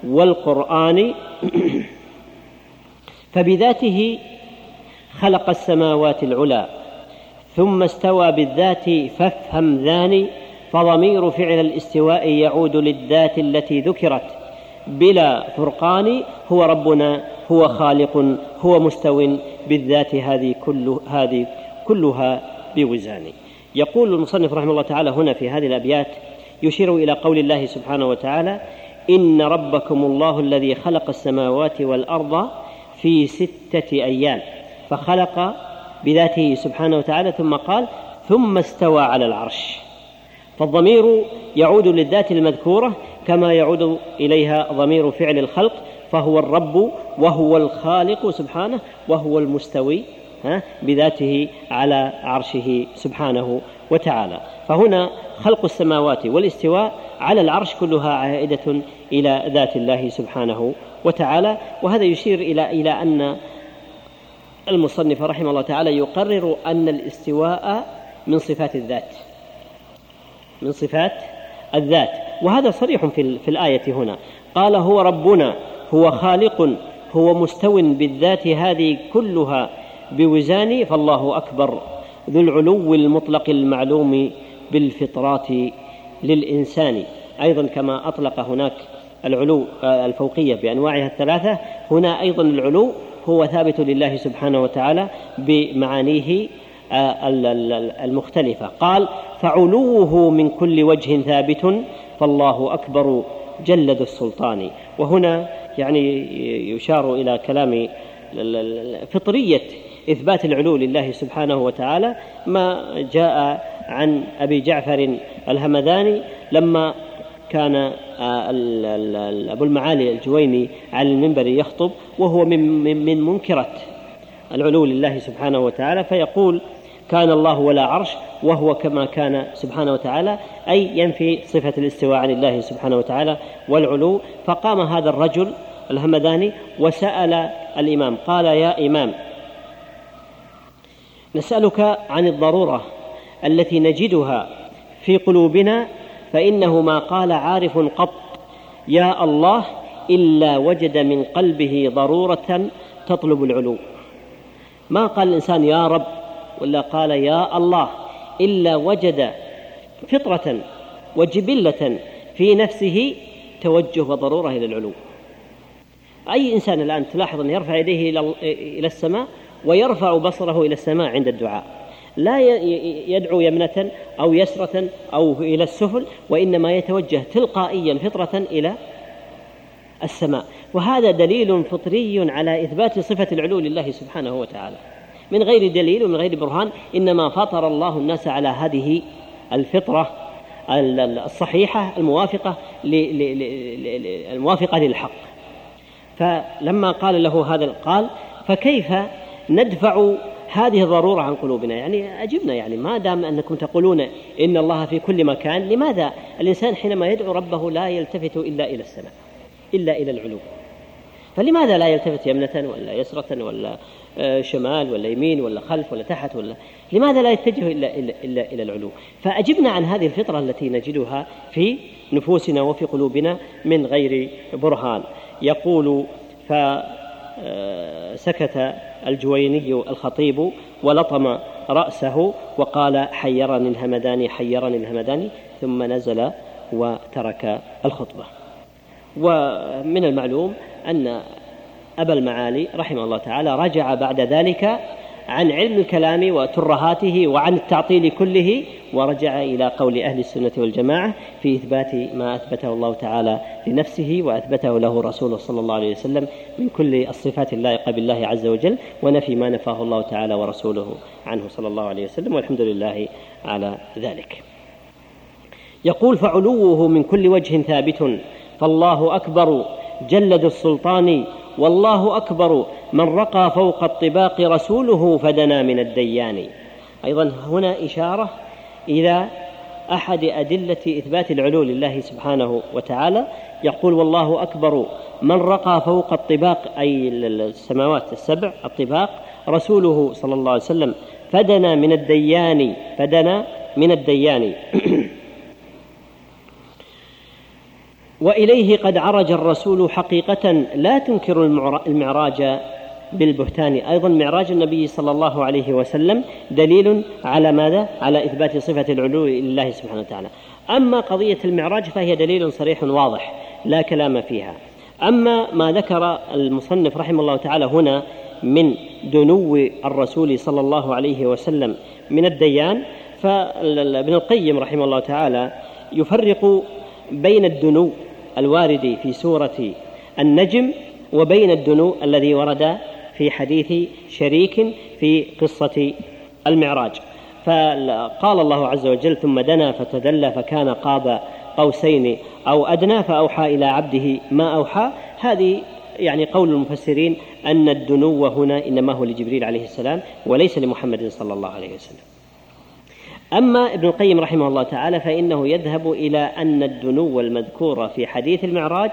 S2: والقرآن فبذاته خلق السماوات العلى ثم استوى بالذات فافهم ذاني فضمير فعل الاستواء يعود للذات التي ذكرت. بلا فرقان هو ربنا هو خالق هو مستو بالذات هذه كل هذه كلها بوزان. يقول المصنف رحمه الله تعالى هنا في هذه الأبيات يشير إلى قول الله سبحانه وتعالى إن ربكم الله الذي خلق السماوات والأرض في ستة أيام فخلق بذاته سبحانه وتعالى ثم قال ثم استوى على العرش فالضمير يعود للذات المذكورة كما يعود إليها ضمير فعل الخلق فهو الرب وهو الخالق سبحانه وهو المستوي بذاته على عرشه سبحانه وتعالى. فهنا خلق السماوات والاستواء على العرش كلها عائدة إلى ذات الله سبحانه وتعالى. وهذا يشير إلى إلى أن المصنف رحمه الله تعالى يقرر أن الاستواء من صفات الذات من صفات الذات. وهذا صريح في, في الآية هنا. قال هو ربنا هو خالق هو مستو بالذات هذه كلها بوزان فالله أكبر. ذو العلو المطلق المعلوم بالفطرات. للإنسان. أيضا كما أطلق هناك العلو آه، الفوقية بأنواعها الثلاثة. هنا أيضا العلو هو ثابت لله سبحانه وتعالى بمعانيه آه، المختلفة. قال فعلوه من كل وجه ثابت فالله أكبر جلد السلطان. وهنا يعني يشار إلى كلام فطرية إثبات العلو لله سبحانه وتعالى. ما جاء عن أبي جعفر الهمداني لما كان آه، أبو المعالي الجويني على المنبر يخطب وهو من من منكرة العلو لله سبحانه وتعالى فيقول كان الله ولا عرش وهو كما كان سبحانه وتعالى أي ينفي صفة الاستواء عن الله سبحانه وتعالى والعلو. فقام هذا الرجل الهمداني وسأل الإمام قال يا إمام نسألك عن الضرورة التي نجدها في قلوبنا فإنه ما قال عارف قط يا الله إلا وجد من قلبه ضرورة تطلب العلو. ما قال الإنسان يا رب ولا قال يا الله إلا وجد فطرة وجبلة في نفسه توجه وضرورة إلى العلو. أي إنسان الآن تلاحظ انه يرفع يديه إلى السماء ويرفع بصره إلى السماء عند الدعاء. لا يدعو يمنة أو يسرة أو إلى السفل وإنما يتوجه تلقائيا فطرة إلى السماء. وهذا دليل فطري على إثبات صفة العلو لله سبحانه وتعالى. من غير دليل ومن غير برهان إنما فطر الله الناس على هذه الفطرة الصحيحة الموافقة الموافقة للحق. فلما قال له هذا قال فكيف ندفع هذه الضرورة عن قلوبنا. يعني أجبنا يعني. ما دام أنكم تقولون إن الله في كل مكان لماذا الإنسان حينما يدعو ربه لا يلتفت إلا إلى السماء إلا إلى العلو؟ فلماذا لا يلتفت يمنة ولا يسرة ولا آه، شمال ولا يمين ولا خلف ولا تحت ولا لماذا لا يتجه إلا, إلا, إلا إلى العلو؟ فأجبنا عن هذه الفطرة التي نجدها في نفوسنا وفي قلوبنا من غير برهان. يقول فسكت آه، الجويني الخطيب ولطم رأسه وقال حيرني الهمداني حيرني الهمداني ثم نزل وترك الخطبة. ومن المعلوم أن أبا المعالي رحمه الله تعالى رجع بعد ذلك عن علم الكلام وترهاته وعن التعطيل كله ورجع إلى قول أهل السنة والجماعة في إثبات ما أثبته الله تعالى لنفسه وأثبته له رسوله صلى الله عليه وسلم من كل الصفات اللائقة بالله عز وجل ونفي ما نفاه الله تعالى ورسوله عنه صلى الله عليه وسلم والحمد لله على ذلك. يقول فعلوه من كل وجه ثابت فالله أكبر جلد السلطان والله أكبر من رقى فوق الطباق رسوله فدنا من الديان. أيضا هنا إشارة إلى أحد أدلة إثبات العلو لله سبحانه وتعالى. يقول والله أكبر من رقى فوق الطباق أي السماوات السبع الطباق رسوله صلى الله عليه وسلم فدنا من الديان فدنا من الديان. وإليه قد عرج الرسول حقيقة لا تنكر المعراج بالبهتان. أيضا معراج النبي صلى الله عليه وسلم دليل على ماذا؟ على إثبات صفة العلو لله سبحانه وتعالى. أما قضية المعراج فهي دليل صريح واضح لا كلام فيها. أما ما ذكر المصنف رحمه الله تعالى هنا من دنو الرسول صلى الله عليه وسلم من الديان فابن القيم رحمه الله تعالى يفرق بين الدنو الوارد في سورة النجم وبين الدنو الذي ورد في حديث شريك في قصة المعراج. فقال الله عز وجل ثم دنا فتدلى فكان قاب قوسين أو أدنى فأوحى إلى عبده ما أوحى. هذه يعني قول المفسرين أن الدنو هنا إنما هو لجبريل عليه السلام وليس لمحمد صلى الله عليه وسلم. أما ابن القيم رحمه الله تعالى فإنه يذهب إلى أن الدنو المذكور في حديث المعراج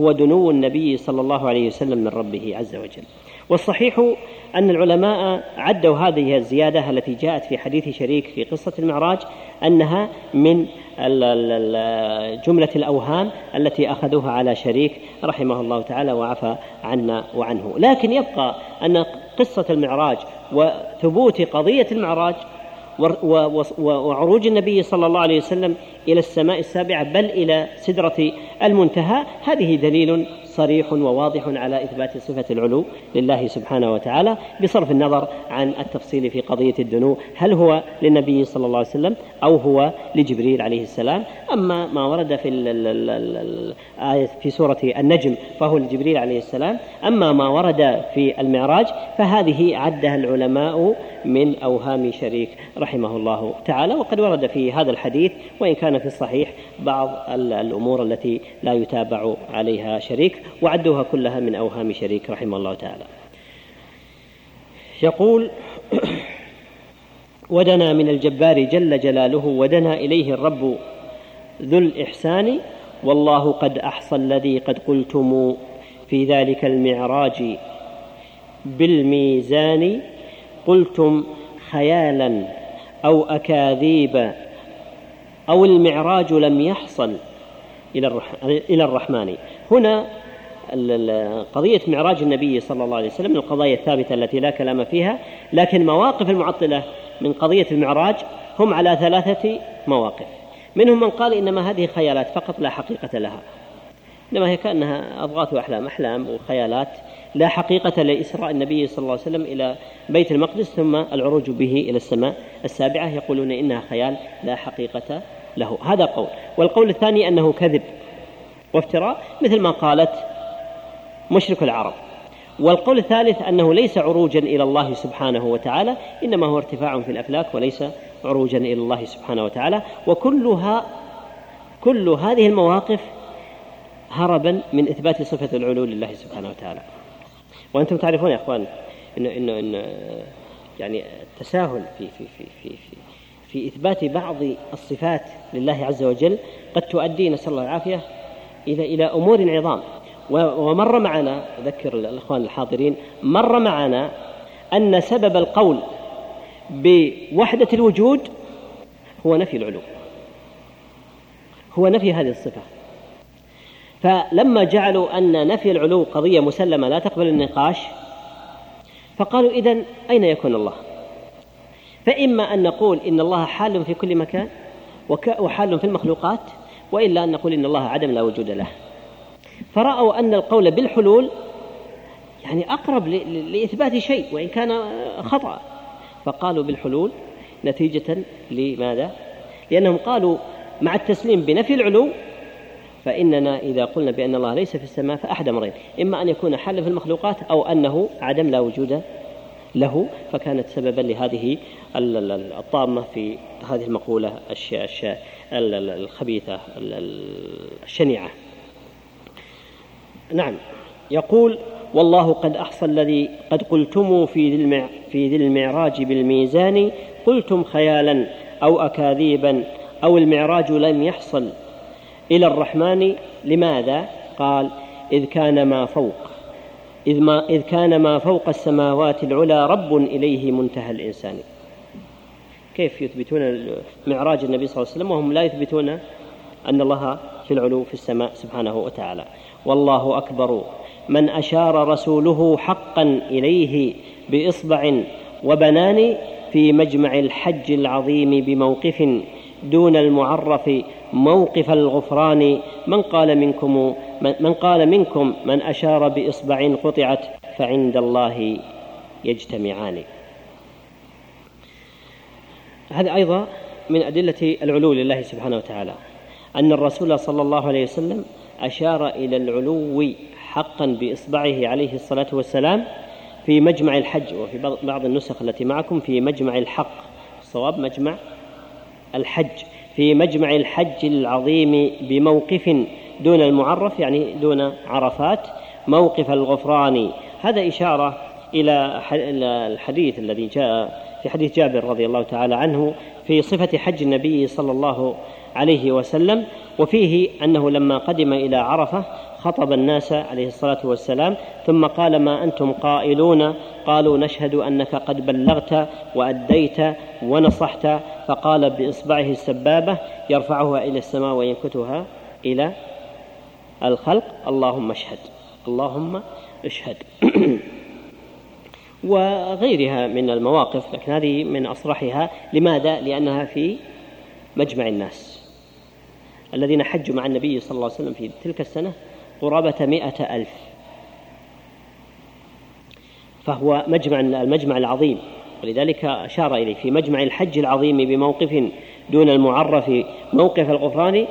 S2: هو دنو النبي صلى الله عليه وسلم من ربه عز وجل. والصحيح أن العلماء عدوا هذه الزيادة التي جاءت في حديث شريك في قصة المعراج أنها من جملة الأوهام التي أخذوها على شريك رحمه الله تعالى وعفى عنا وعنه. لكن يبقى أن قصة المعراج وثبوت قضية المعراج وعروج النبي صلى الله عليه وسلم إلى السماء السابعة بل إلى سدرة المنتهى. هذه دليل صريح وواضح على إثبات صفة العلو لله سبحانه وتعالى بصرف النظر عن التفصيل في قضية الدنو. هل هو للنبي صلى الله عليه وسلم أو هو لجبريل عليه السلام؟ أما ما ورد في الآية في سورة النجم فهو لجبريل عليه السلام. أما ما ورد في المعراج فهذه عدها العلماء من أوهام شريك رحمه الله تعالى. وقد ورد في هذا الحديث وإن كان في الصحيح بعض الأمور التي لا يتابع عليها شريك وعدوها كلها من أوهام شريك رحمه الله تعالى. يقول ودنا من الجبار جل جلاله ودنا إليه الرب ذو الإحسان والله قد أحصى الذي قد قلتم في ذلك المعراج بالميزان قلتم خيالا أو أكاذيب أو المعراج لم يحصل إلى الرحمن. هنا قضية معراج النبي صلى الله عليه وسلم من القضايا الثابتة التي لا كلام فيها لكن مواقف المعطلة من قضية المعراج هم على ثلاثة مواقف. منهم من قال إنما هذه خيالات فقط لا حقيقة لها. إنما هي كأنها أضغاث وأحلام أحلام وخيالات. لا حقيقة لإسراء النبي صلى الله عليه وسلم إلى بيت المقدس ثم العروج به إلى السماء السابعة يقولون إنها خيال لا حقيقة له. هذا قول. والقول الثاني أنه كذب وافتراء مثل ما قالت مشرك العرب. والقول الثالث أنه ليس عروجا إلى الله سبحانه وتعالى إنما هو ارتفاع في الأفلاك وليس عروجا إلى الله سبحانه وتعالى. وكلها كل هذه المواقف هربا من إثبات صفة العلو لله سبحانه وتعالى. وأنتم تعرفون يا إخوان إنه إنه إن يعني التساهل في في في في في, في إثبات بعض الصفات لله عز وجل قد تؤدي نسأل الله العافية إلى إلى أمور عظام. ومر معنا أذكر الإخوان الحاضرين مر معنا أن سبب القول بوحدة الوجود هو نفي العلو هو نفي هذه الصفة. فلما جعلوا أن نفي العلو قضية مسلمة لا تقبل النقاش فقالوا إذن أين يكون الله؟ فإما أن نقول إن الله حال في كل مكان وحال في المخلوقات وإلا أن نقول إن الله عدم لا وجود له. فرأوا أن القول بالحلول يعني أقرب لإثبات شيء وإن كان خطأ. فقالوا بالحلول نتيجة لماذا؟ لأنهم قالوا مع التسليم بنفي العلو فإننا إذا قلنا بأن الله ليس في السماء فأحد أمرين إما أن يكون حل في المخلوقات أو أنه عدم لا وجود له فكانت سببا لهذه الطامة في هذه المقولة الخبيثة الشنيعة. نعم. يقول والله قد أحصى الذي قد قلتم في ذي في ذي المعراج بالميزان قلتم خيالا أو أكاذيبا أو المعراج لم يحصل إلى الرحمن لماذا؟ قال إذ كان ما فوق إذ, ما إذ كان ما فوق السماوات العلى رب إليه منتهى الإنسان. كيف يثبتون معراج النبي صلى الله عليه وسلم وهم لا يثبتون أن الله في العلو في السماء سبحانه وتعالى؟ والله أكبر. من أشار رسوله حقا إليه بإصبع وبنان في مجمع الحج العظيم بموقف دون المعرف موقف الغفران. من قال منكم من قال منكم من أشار بإصبع قطعت فعند الله يجتمعان. هذا أيضا من أدلة العلو لله سبحانه وتعالى. أن الرسول صلى الله عليه وسلم أشار إلى العلو حقا بإصبعه عليه الصلاة والسلام في مجمع الحج وفي بعض النسخ التي معكم في مجمع الحق. الصواب مجمع الحج في مجمع الحج العظيم بموقف دون المعرف يعني دون عرفات موقف الغفران. هذا إشارة إلى الحديث الذي جاء في حديث جابر رضي الله تعالى عنه في صفة حج النبي صلى الله عليه وسلم وفيه أنه لما قدم إلى عرفة خطب الناس عليه الصلاة والسلام ثم قال ما أنتم قائلون؟ قالوا نشهد أنك قد بلغت وأديت ونصحت. فقال بإصبعه السبابة يرفعها إلى السماء وينكتها إلى الخلق. اللهم اشهد اللهم اشهد. وغيرها من المواقف لكن هذه من أصرحها. لماذا؟ لأنها في مجمع الناس الذين حجوا مع النبي صلى الله عليه وسلم في تلك السنة. قرابة مئة ألف. فهو مجمع المجمع العظيم. ولذلك أشار إليه في مجمع الحج العظيم بموقف دون المعرف. موقف الغفران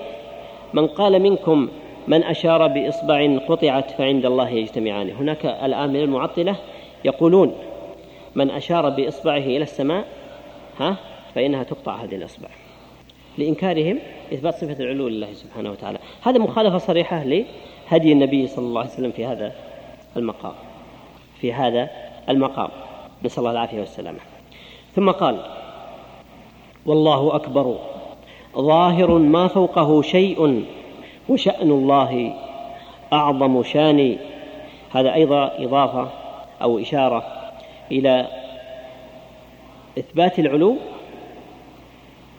S2: من قال منكم من أشار بإصبع قطعت فعند الله يجتمعان. هناك الآن من المعطلة يقولون من أشار بإصبعه إلى السماء ها فإنها تقطع هذه الإصبع. لإنكارهم إثبات صفة العلو لله سبحانه وتعالى. هذا مخالفة صريحة لهدي النبي صلى الله عليه وسلم في هذا المقام في هذا المقام نسأل الله العافية والسلامة. ثم قال والله أكبر ظاهر ما فوقه شيء وشأن الله أعظم شأن. هذا أيضا إضافة أو إشارة إلى إثبات العلو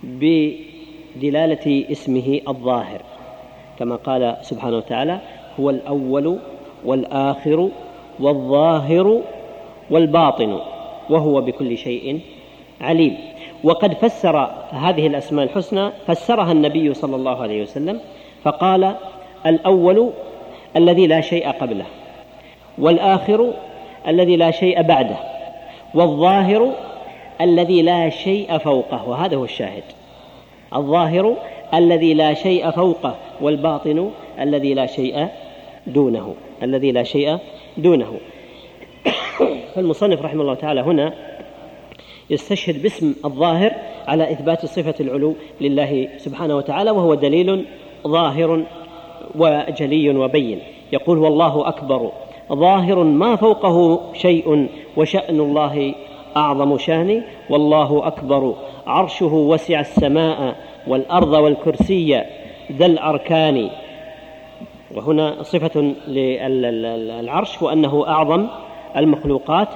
S2: بدلالة اسمه الظاهر. كما قال سبحانه وتعالى هو الأول والآخر والظاهر والباطن وهو بكل شيء عليم. وقد فسر هذه الأسماء الحسنى فسرها النبي صلى الله عليه وسلم فقال الأول الذي لا شيء قبله والآخر الذي لا شيء بعده والظاهر الذي لا شيء فوقه وهذا هو الشاهد. الظاهر الذي لا شيء فوقه والباطن الذي لا شيء دونه الذي لا شيء دونه. فالمصنف رحمه الله تعالى هنا يستشهد باسم الظاهر على إثبات صفة العلو لله سبحانه وتعالى وهو دليل ظاهر وجلي وبين. يقول والله أكبر ظاهر ما فوقه شيء وشأن الله أعظم شان والله أكبر عرشه وسع السماء والأرض والكرسي ذا الأركان. وهنا صفة للعرش وأنه أعظم المخلوقات.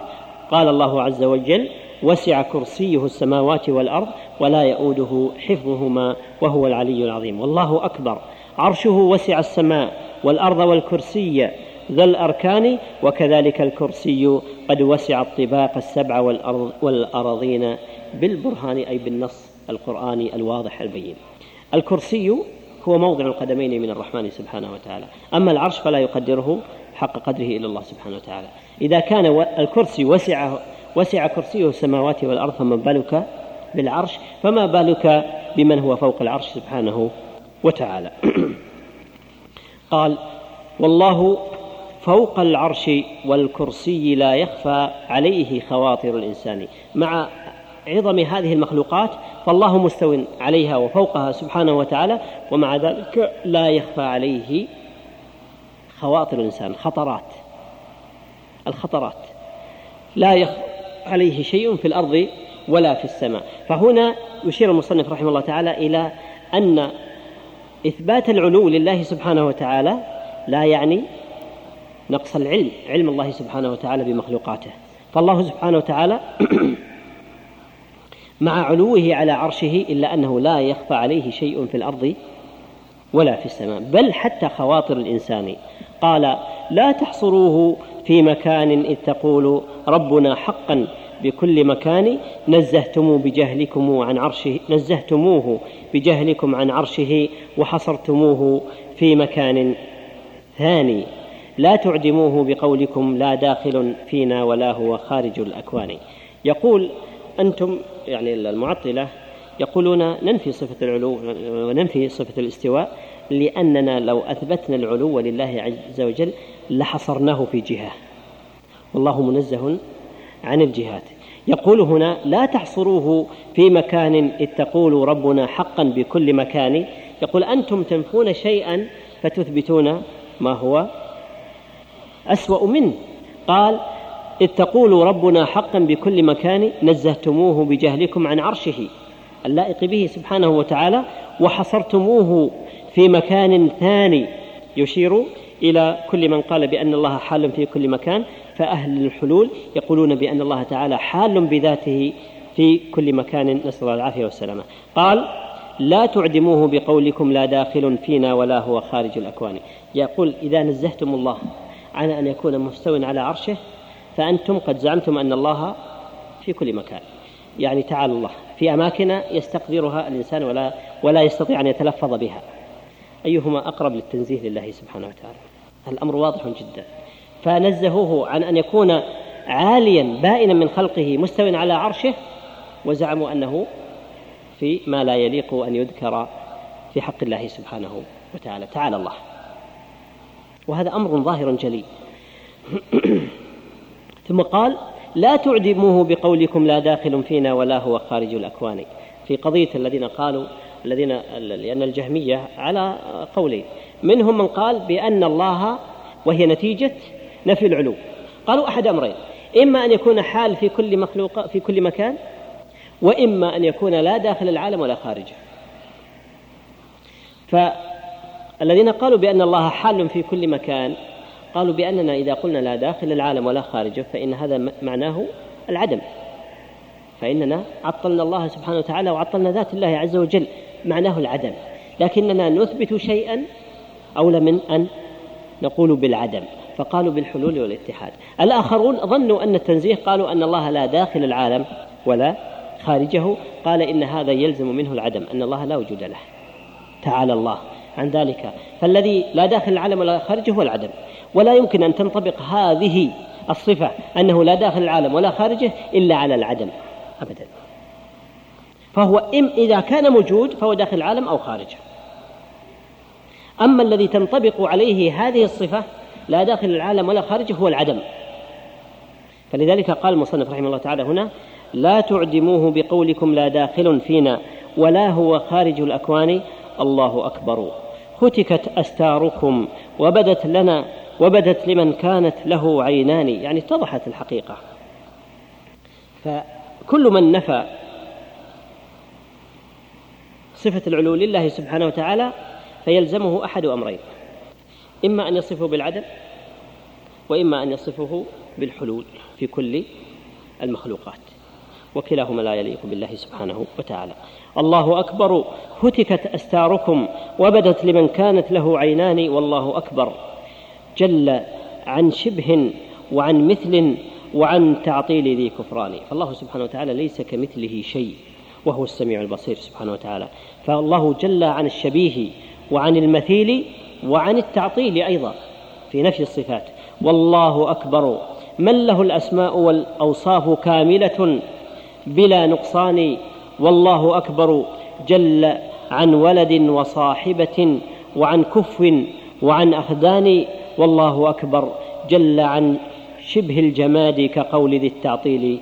S2: قال الله عز وجل وسع كرسيه السماوات والأرض ولا يؤوده حفظهما وهو العلي العظيم. والله أكبر. عرشه وسع السماء والأرض والكرسي ذا الأركان وكذلك الكرسي قد وسع الطباق السبع والأرض والأراضين بالبرهان أي بالنص القرآني الواضح البين. الكرسي هو موضع القدمين من الرحمن سبحانه وتعالى. أما العرش فلا يقدره حق قدره إلا الله سبحانه وتعالى. إذا كان الكرسي وسع وسع كرسيه السماوات والأرض فما بالك بالعرش؟ فما بالك بمن هو فوق العرش سبحانه وتعالى؟ قال والله فوق العرش والكرسي لا يخفى عليه خواطر الإنسان. مع عظم هذه المخلوقات فالله مستو عليها وفوقها سبحانه وتعالى ومع ذلك لا يخفى عليه خواطر الإنسان خطرات. الخطرات. لا يخفى عليه شيء في الأرض ولا في السماء. فهنا يشير المصنف رحمه الله تعالى إلى أن إثبات العلو لله سبحانه وتعالى لا يعني نقص العلم علم الله سبحانه وتعالى بمخلوقاته. فالله سبحانه وتعالى مع علوه على عرشه إلا أنه لا يخفى عليه شيء في الأرض ولا في السماء بل حتى خواطر الإنسان. قال لا تحصروه في مكان إذ تقول ربنا حقا بكل مكان نزهتم بجهلكم عن عرشه نزهتموه بجهلكم عن عرشه وحصرتموه في مكان ثاني. لا تعدموه بقولكم لا داخل فينا ولا هو خارج الأكوان. يقول أنتم يعني المعطلة يقولون ننفي صفة العلو وننفي صفة الاستواء لأننا لو أثبتنا العلو لله عز وجل لحصرناه في جهة. والله منزه عن الجهات. يقول هنا لا تحصروه في مكان إذ تقول ربنا حقا بكل مكان. يقول أنتم تنفون شيئا فتثبتون ما هو أسوأ منه. قال إذ تقول ربنا حقا بكل مكان نزهتموه بجهلكم عن عرشه اللائق به سبحانه وتعالى وحصرتموه في مكان ثاني يشير إلى كل من قال بأن الله حال في كل مكان فأهل الحلول يقولون بأن الله تعالى حال بذاته في كل مكان نسأل الله العافية والسلامة. قال لا تعدموه بقولكم لا داخل فينا ولا هو خارج الأكوان. يقول إذا نزهتم الله عن أن يكون مستو على عرشه فأنتم قد زعمتم أن الله في كل مكان. يعني تعالى الله في أماكن يستقدرها الإنسان ولا ولا يستطيع أن يتلفظ بها. أيهما أقرب للتنزيه لله سبحانه وتعالى؟ الأمر واضح جدا. فنزهوه عن أن يكون عاليا بائنا من خلقه مستو على عرشه وزعموا أنه في ما لا يليق أن يذكر في حق الله سبحانه وتعالى. تعالى الله. وهذا أمر ظاهر جلي. ثم قال لا تعدموه بقولكم لا داخل فينا ولا هو خارج الأكوان. في قضية الذين قالوا الذين لأن الجهمية على قولين منهم من قال بأن الله وهي نتيجة نفي العلو. قالوا أحد أمرين. إما أن يكون حال في كل مخلوق في كل مكان وإما أن يكون لا داخل العالم ولا خارجه. فالذين قالوا بأن الله حال في كل مكان قالوا بأننا إذا قلنا لا داخل العالم ولا خارجه فإن هذا معناه العدم. فإننا عطلنا الله سبحانه وتعالى وعطلنا ذات الله عز وجل معناه العدم. لكننا نثبت شيئا أولى من أن نقول بالعدم فقالوا بالحلول والاتحاد. الآخرون ظنوا أن التنزيه قالوا أن الله لا داخل العالم ولا خارجه. قال إن هذا يلزم منه العدم أن الله لا وجود له. تعالى الله. عن ذلك. فالذي لا داخل العالم ولا خارجه هو العدم. ولا يمكن أن تنطبق هذه الصفة أنه لا داخل العالم ولا خارجه إلا على العدم. أبدا. فهو إم إذا كان موجود فهو داخل العالم أو خارجه. أما الذي تنطبق عليه هذه الصفة لا داخل العالم ولا خارجه هو العدم. فلذلك قال المصنف رحمه الله تعالى هنا لا تعدموه بقولكم لا داخل فينا ولا هو خارج الأكوان الله أكبر. هتكت أستاركم وبدت لنا وبدت لمن كانت له عينان يعني اتضحت الحقيقة. فكل من نفى صفة العلو لله سبحانه وتعالى فيلزمه أحد أمرين إما أن يصفه بالعدم وإما أن يصفه بالحلول في كل المخلوقات. وكلاهما لا يليق بالله سبحانه وتعالى. الله أكبر هتكت أستاركم وبدت لمن كانت له عينان والله أكبر. جل عن شبه وعن مثل وعن تعطيل ذي كفران. فالله سبحانه وتعالى ليس كمثله شيء وهو السميع البصير سبحانه وتعالى. فالله جل عن الشبيه وعن المثيل وعن التعطيل أيضا في نفي الصفات. والله أكبر. من له الأسماء والأوصاف كاملة بلا نقصان والله أكبر جل عن ولد وصاحبة وعن كف وعن أخدان والله أكبر جل عن شبه الجماد كقول ذي التعطيل.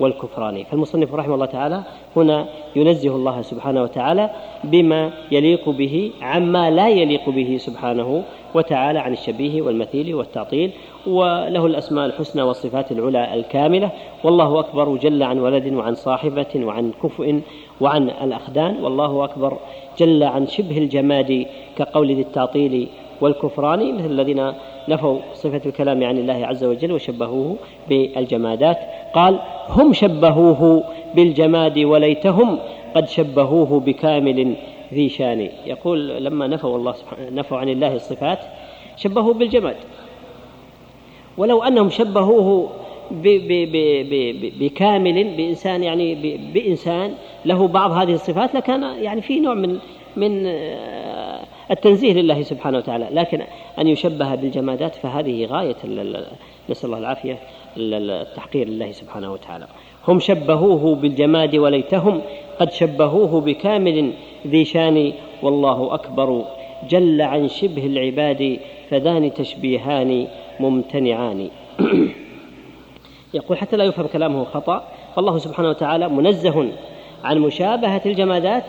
S2: والكفران. فالمصنف رحمه الله تعالى هنا ينزه الله سبحانه وتعالى بما يليق به عما لا يليق به سبحانه وتعالى عن الشبيه والمثيل والتعطيل وله الأسماء الحسنى والصفات العلى الكاملة. والله أكبر جل عن ولد وعن صاحبة وعن كفء وعن الأخدان. والله أكبر جل عن شبه الجماد كقول ذي التعطيل والكفران مثل الذين نفوا صفة الكلام عن الله عز وجل وشبهوه بالجمادات. قال هم شبهوه بالجماد وليتهم قد شبهوه بكامل ذي شان. يقول لما نفوا الله سبحانه نفوا عن الله الصفات شبهوه بالجماد. ولو أنهم شبهوه بكامل بإنسان يعني بإنسان له بعض هذه الصفات لكان يعني في نوع من من التنزيه لله سبحانه وتعالى لكن أن يشبه بالجمادات فهذه غاية نسأل الله العافية التحقير لله سبحانه وتعالى. هم شبهوه بالجماد وليتهم قد شبهوه بكامل ذي شان والله أكبر. جل عن شبه العباد فذان تشبيهان ممتنعان. يقول حتى لا يفهم كلامه خطأ فالله سبحانه وتعالى منزه عن مشابهة الجمادات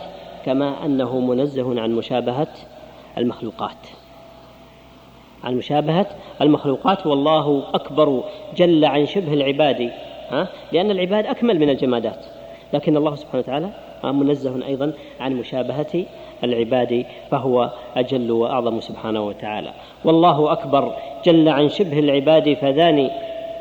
S2: كما أنه منزه عن مشابهة المخلوقات. عن مشابهة المخلوقات والله أكبر جل عن شبه العباد ها؟ لأن العباد أكمل من الجمادات. لكن الله سبحانه وتعالى منزه أيضا عن مشابهة العباد فهو أجل وأعظم سبحانه وتعالى. والله أكبر جل عن شبه العباد فذان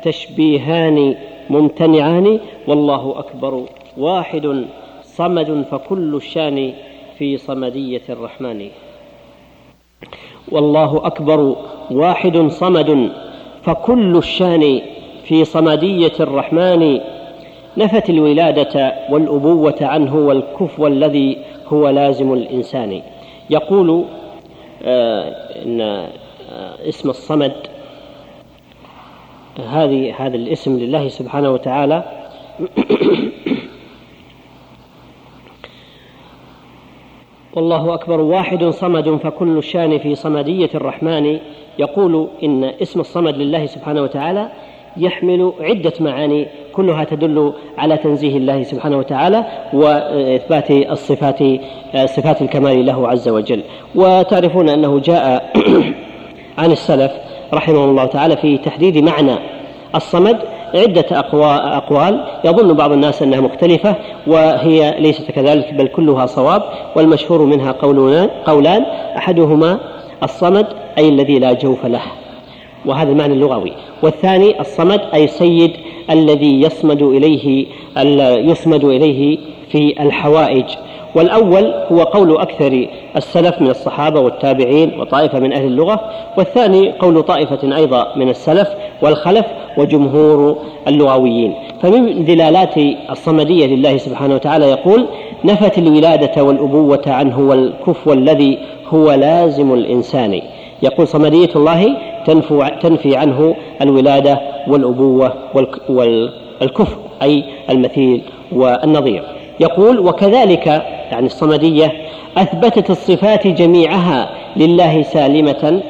S2: تشبيهان ممتنعان. والله أكبر واحد صمد فكل الشان في صمدية الرحمن. والله أكبر واحد صمد فكل الشان في صمدية الرحمن نفت الولادة والأبوة عنه والكفو الذي هو لازم الإنسان. يقول آه إن آه اسم الصمد هذه هذا الاسم لله سبحانه وتعالى. والله أكبر واحد صمد فكل الشان في صمدية الرحمن يقول إن اسم الصمد لله سبحانه وتعالى يحمل عدة معاني كلها تدل على تنزيه الله سبحانه وتعالى وإثبات الصفات صفات الكمال له عز وجل. وتعرفون أنه جاء عن السلف رحمه الله تعالى في تحديد معنى الصمد عدة أقوال. يظن بعض الناس أنها مختلفة وهي ليست كذلك بل كلها صواب والمشهور منها قولان, قولان أحدهما الصمد أي الذي لا جوف له. وهذا المعنى اللغوي. والثاني الصمد أي السيد الذي يصمد إليه يصمد إليه في الحوائج. والأول هو قول أكثر السلف من الصحابة والتابعين وطائفة من أهل اللغة والثاني قول طائفة أيضا من السلف والخلف وجمهور اللغويين. فمن دلالات الصمدية لله سبحانه وتعالى يقول نفت الولادة والأبوة عنه والكفو الذي هو لازم الإنسان. يقول صمدية الله تنفي عنه الولادة والأبوة والكفو أي المثيل والنظير. يقول وكذلك يعني الصمدية أثبتت الصفات جميعها لله سالمة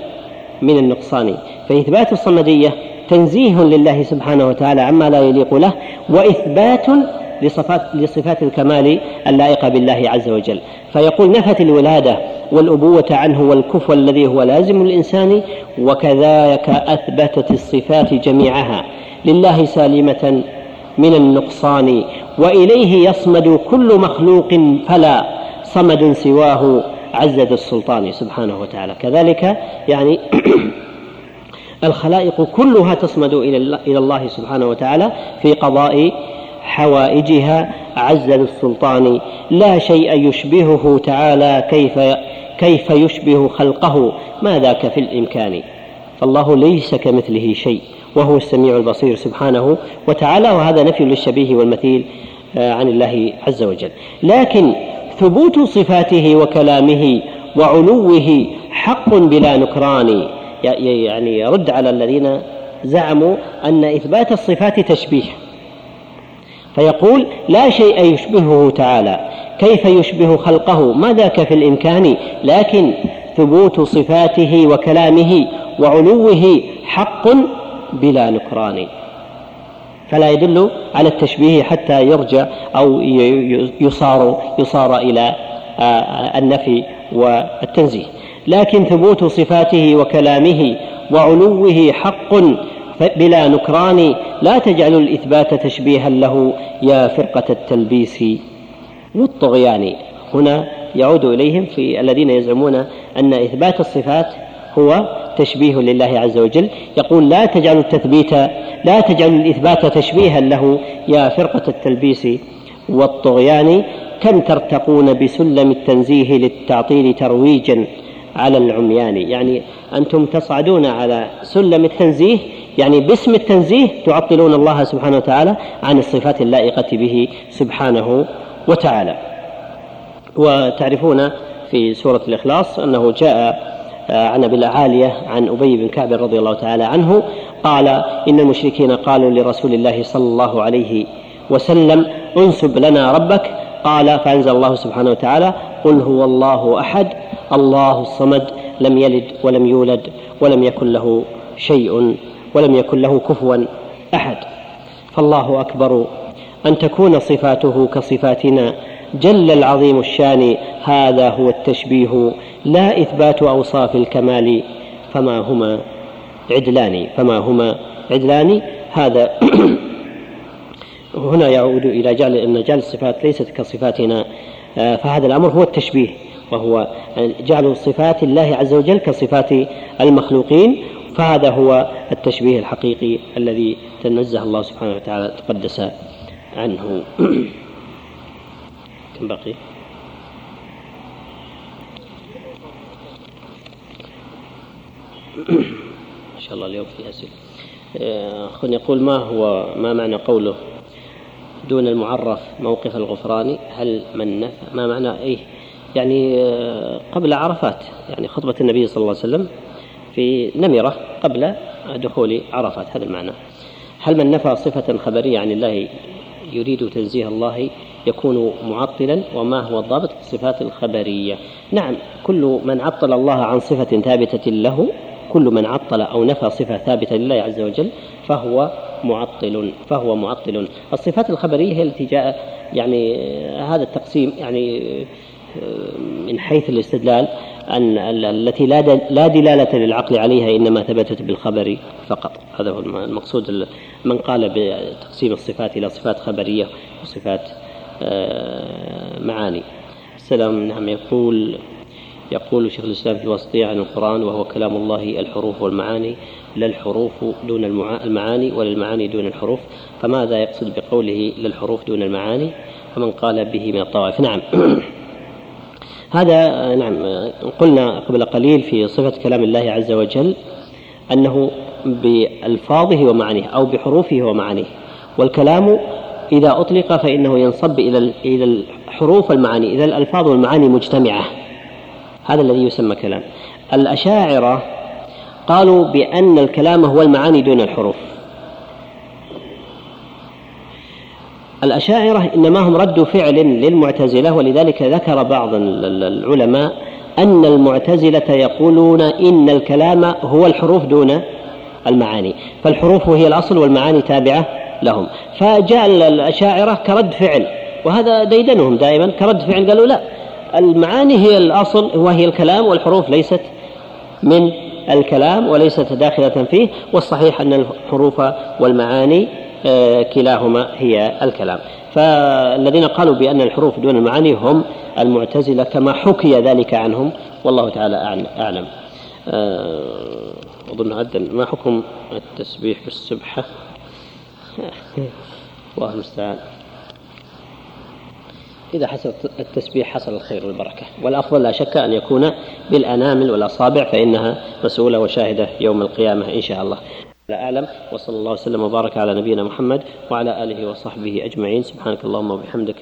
S2: من النقصان فإثبات الصمدية تنزيه لله سبحانه وتعالى عما لا يليق له وإثبات لصفات لصفات الكمال اللائقة بالله عز وجل. فيقول نفت الولادة والأبوة عنه والكفو الذي هو لازم الإنسان وكذلك أثبتت الصفات جميعها لله سالمة من النقصان وإليه يصمد كل مخلوق فلا صمد سواه عزد السلطان سبحانه وتعالى. كذلك يعني الخلائق كلها تصمد إلى الله سبحانه وتعالى في قضاء حوائجها عز السلطان. لا شيء يشبهه تعالى كيف كيف يشبه خلقه. ما ذاك في الإمكان. فالله ليس كمثله شيء. وهو السميع البصير سبحانه وتعالى وهذا نفي للشبيه والمثيل آه، عن الله عز وجل. لكن ثبوت صفاته وكلامه وعلوه حق بلا نكران يعني يرد على الذين زعموا أن إثبات الصفات تشبيه. فيقول لا شيء يشبهه تعالى كيف يشبه خلقه؟ ما ذاك في الإمكان؟ لكن ثبوت صفاته وكلامه وعلوه حق بلا نكران. فلا يدل على التشبيه حتى يرجع أو يصار يصار إلى آه، النفي والتنزيه. لكن ثبوت صفاته وكلامه وعلوه حق بلا نكران لا تجعل الإثبات تشبيها له يا فرقة التلبيس والطغيان. هنا يعود إليهم في الذين يزعمون أن إثبات الصفات هو تشبيه لله عز وجل. يقول لا تجعل التثبيت لا تجعل الإثبات تشبيها له يا فرقة التلبيس والطغيان. كم ترتقون بسلم التنزيه للتعطيل ترويجا على العميان؟ يعني أنتم تصعدون على سلم التنزيه يعني باسم التنزيه تعطلون الله سبحانه وتعالى عن الصفات اللائقة به سبحانه وتعالى. وتعرفون في سورة الإخلاص أنه جاء عن أبي العالية عن أبي بن كعب رضي الله تعالى عنه قال إن المشركين قالوا لرسول الله صلى الله عليه وسلم انسب لنا ربك قال فأنزل الله سبحانه وتعالى قل هو الله أحد الله الصمد لم يلد ولم يولد ولم يكن له شيء ولم يكن له كفوا أحد فالله أكبر أن تكون صفاته كصفاتنا جل العظيم الشان هذا هو التشبيه لا إثبات أوصاف الكمال فما هما عدلان فما هما عدلان؟ هذا هنا يعود إلى جعل أن جعل الصفات ليست كصفاتنا آه، فهذا الأمر هو التشبيه وهو جعل صفات الله عز وجل كصفات المخلوقين فهذا هو التشبيه الحقيقي الذي تنزه الله سبحانه وتعالى تقدس عنه. بقي إن شاء الله اليوم في أسئلة. أخ يقول ما هو ما معنى قوله دون المعرف موقف الغفران؟ هل من نفى ما معنى إيه؟ يعني آه، قبل عرفات يعني خطبة النبي صلى الله عليه وسلم في نمرة قبل دخول عرفات هذا المعنى. هل من نفى صفة خبرية عن الله يريد تنزيه الله يكون معطلا وما هو الضابط؟ في الصفات الخبرية. نعم كل من عطل الله عن صفة ثابتة له كل من عطل أو نفى صفة ثابتة لله عز وجل فهو معطل فهو معطل. الصفات الخبرية هي التي جاء يعني هذا التقسيم يعني من حيث الاستدلال أن التي لا دلالة للعقل عليها إنما ثبتت بالخبر فقط. هذا هو المقصود من قال بتقسيم الصفات إلى صفات خبرية وصفات معاني. السلام نعم يقول يقول شيخ الإسلام في الوسطية عن القرآن وهو كلام الله الحروف والمعاني. لا الحروف دون المعاني ولا المعاني دون الحروف. فماذا يقصد بقوله لا الحروف دون المعاني؟ فمن قال به من الطوائف. نعم. هذا نعم قلنا قبل قليل في صفة كلام الله عز وجل أنه بألفاظه ومعانيه أو بحروفه ومعانيه. والكلام إذا أطلق فإنه ينصب إلى إلى الحروف والمعاني إذا الألفاظ والمعاني مجتمعة. هذا الذي يسمى كلام. الأشاعرة قالوا بأن الكلام هو المعاني دون الحروف. الأشاعرة إنما هم رد فعل للمعتزلة ولذلك ذكر بعض العلماء أن المعتزلة يقولون إن الكلام هو الحروف دون المعاني. فالحروف هي الأصل والمعاني تابعة. لهم. فجاء الأشاعرة كرد فعل. وهذا ديدنهم دائما كرد فعل. قالوا لا المعاني هي الأصل وهي الكلام والحروف ليست من الكلام وليست داخلة فيه والصحيح أن الحروف والمعاني آه، كلاهما هي الكلام. فالذين قالوا بأن الحروف دون المعاني هم المعتزلة كما حكي ذلك عنهم. والله تعالى أعلم. آه، أظن عدا ما حكم التسبيح بالسبحة الله المستعان. إذا حصل التسبيح حصل الخير والبركة. والأفضل لا شك أن يكون بالأنامل والأصابع فإنها مسؤولة وشاهدة يوم القيامة إن شاء الله. أعلم وصلى الله وسلم وبارك على نبينا محمد وعلى آله وصحبه أجمعين. سبحانك اللهم وبحمدك.